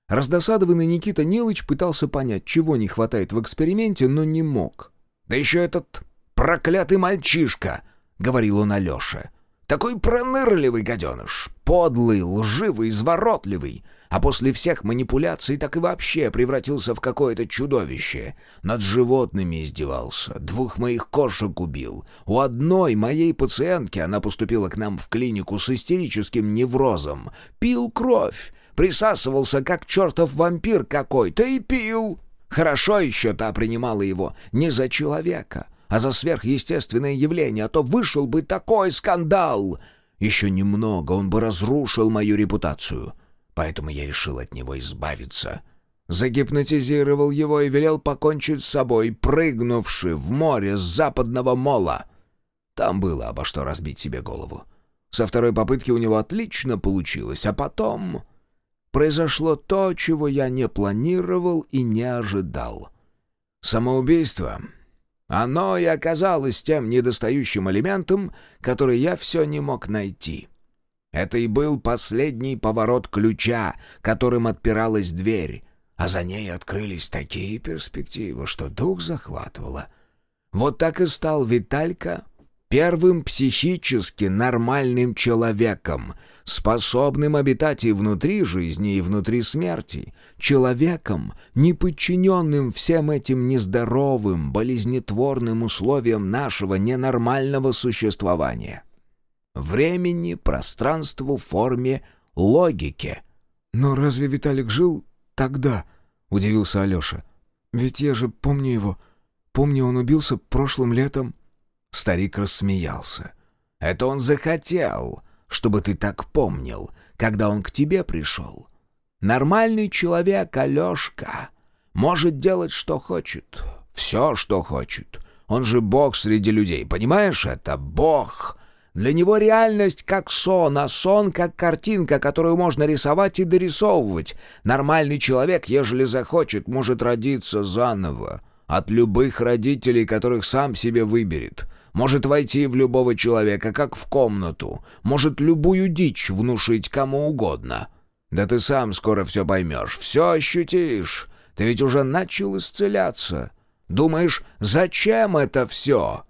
Раздосадованный Никита Нилыч пытался понять, чего не хватает в эксперименте, но не мог. «Да еще этот проклятый мальчишка!» — говорил он Алёше. «Такой пронырливый гаденыш, подлый, лживый, изворотливый а после всех манипуляций так и вообще превратился в какое-то чудовище. Над животными издевался, двух моих кошек убил. У одной моей пациентки, она поступила к нам в клинику с истерическим неврозом, пил кровь, присасывался как чертов вампир какой-то и пил. Хорошо еще та принимала его не за человека, а за сверхъестественное явление, а то вышел бы такой скандал. Еще немного, он бы разрушил мою репутацию поэтому я решил от него избавиться. Загипнотизировал его и велел покончить с собой, прыгнувши в море с западного мола. Там было обо что разбить себе голову. Со второй попытки у него отлично получилось, а потом произошло то, чего я не планировал и не ожидал. Самоубийство. Оно и оказалось тем недостающим элементом, который я все не мог найти. Это и был последний поворот ключа, которым отпиралась дверь, а за ней открылись такие перспективы, что дух захватывало. Вот так и стал Виталька первым психически нормальным человеком, способным обитать и внутри жизни, и внутри смерти, человеком, не подчиненным всем этим нездоровым, болезнетворным условиям нашего ненормального существования времени, пространству, форме, логике. «Но разве Виталик жил тогда?» — удивился Алеша. «Ведь я же помню его. Помню, он убился прошлым летом». Старик рассмеялся. «Это он захотел, чтобы ты так помнил, когда он к тебе пришел. Нормальный человек, Алешка, может делать, что хочет, все, что хочет. Он же бог среди людей, понимаешь это? Бог!» Для него реальность как сон, а сон как картинка, которую можно рисовать и дорисовывать. Нормальный человек, ежели захочет, может родиться заново. От любых родителей, которых сам себе выберет. Может войти в любого человека, как в комнату. Может любую дичь внушить кому угодно. Да ты сам скоро все поймешь, все ощутишь. Ты ведь уже начал исцеляться. Думаешь, зачем это все?»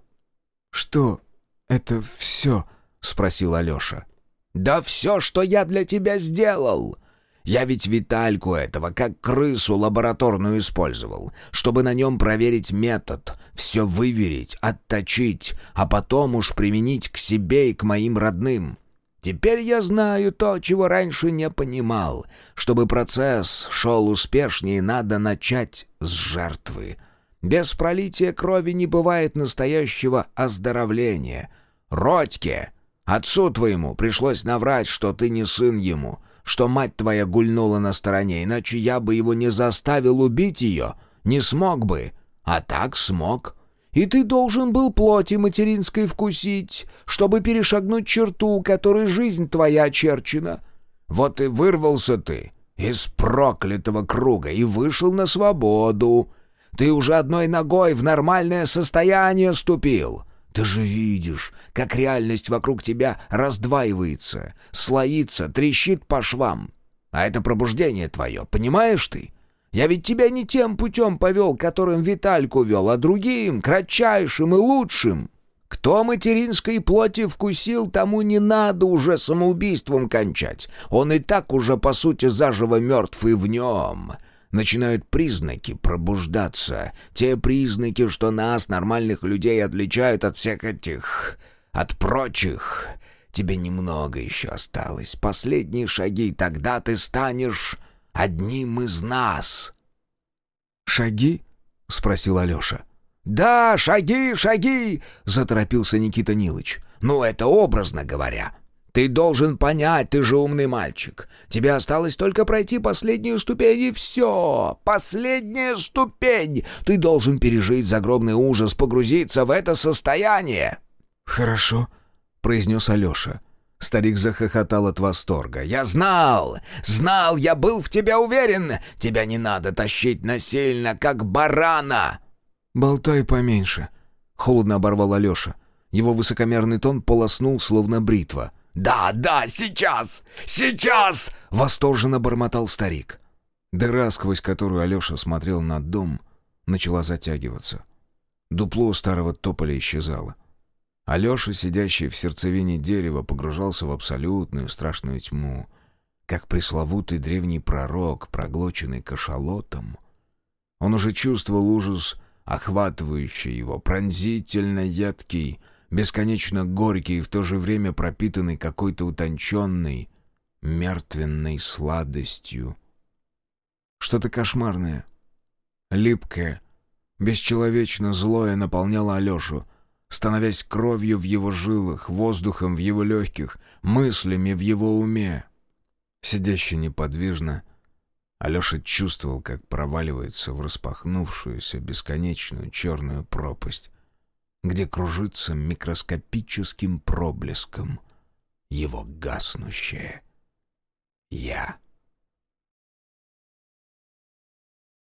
«Что это все?» — спросил Алеша. «Да все, что я для тебя сделал!» Я ведь Витальку этого как крысу лабораторную использовал, чтобы на нем проверить метод, все выверить, отточить, а потом уж применить к себе и к моим родным. Теперь я знаю то, чего раньше не понимал. Чтобы процесс шел успешнее, надо начать с жертвы. Без пролития крови не бывает настоящего оздоровления. Родьке, отцу твоему пришлось наврать, что ты не сын ему, что мать твоя гульнула на стороне, иначе я бы его не заставил убить ее, не смог бы, а так смог. И ты должен был плоти материнской вкусить, чтобы перешагнуть черту, которой жизнь твоя очерчена. Вот и вырвался ты из проклятого круга и вышел на свободу». Ты уже одной ногой в нормальное состояние ступил. Ты же видишь, как реальность вокруг тебя раздваивается, слоится, трещит по швам. А это пробуждение твое, понимаешь ты? Я ведь тебя не тем путем повел, которым Витальку вел, а другим, кратчайшим и лучшим. Кто материнской плоти вкусил, тому не надо уже самоубийством кончать. Он и так уже, по сути, заживо мертв и в нем. Начинают признаки пробуждаться. Те признаки, что нас, нормальных людей, отличают от всех этих... от прочих. Тебе немного еще осталось. Последние шаги, тогда ты станешь одним из нас». «Шаги?» — спросил Алеша. «Да, шаги, шаги!» — заторопился Никита Нилыч. «Ну, это образно говоря. Ты должен понять, ты же умный мальчик. Тебе осталось только пройти последнюю ступень, и все. Последняя ступень. Ты должен пережить загробный ужас, погрузиться в это состояние». «Хорошо», — произнес Алеша. Старик захохотал от восторга. «Я знал! Знал! Я был в тебя уверен! Тебя не надо тащить насильно, как барана!» «Болтай поменьше», — холодно оборвал Алеша. Его высокомерный тон полоснул, словно бритва. «Да, да, сейчас! Сейчас!» — восторженно бормотал старик. Дыра, сквозь которую Алеша смотрел на дом, начала затягиваться. Дупло старого тополя исчезало. Алеша, сидящий в сердцевине дерева, погружался в абсолютную страшную тьму, как пресловутый древний пророк, проглоченный кашалотом. Он уже чувствовал ужас охватывающий его, пронзительно едкий, бесконечно горький и в то же время пропитанный какой-то утонченной, мертвенной сладостью. Что-то кошмарное, липкое, бесчеловечно злое наполняло Алешу, становясь кровью в его жилах, воздухом в его легких, мыслями в его уме. Сидящий неподвижно — Алеша чувствовал, как проваливается в распахнувшуюся бесконечную черную пропасть, где кружится микроскопическим проблеском его гаснущее «Я».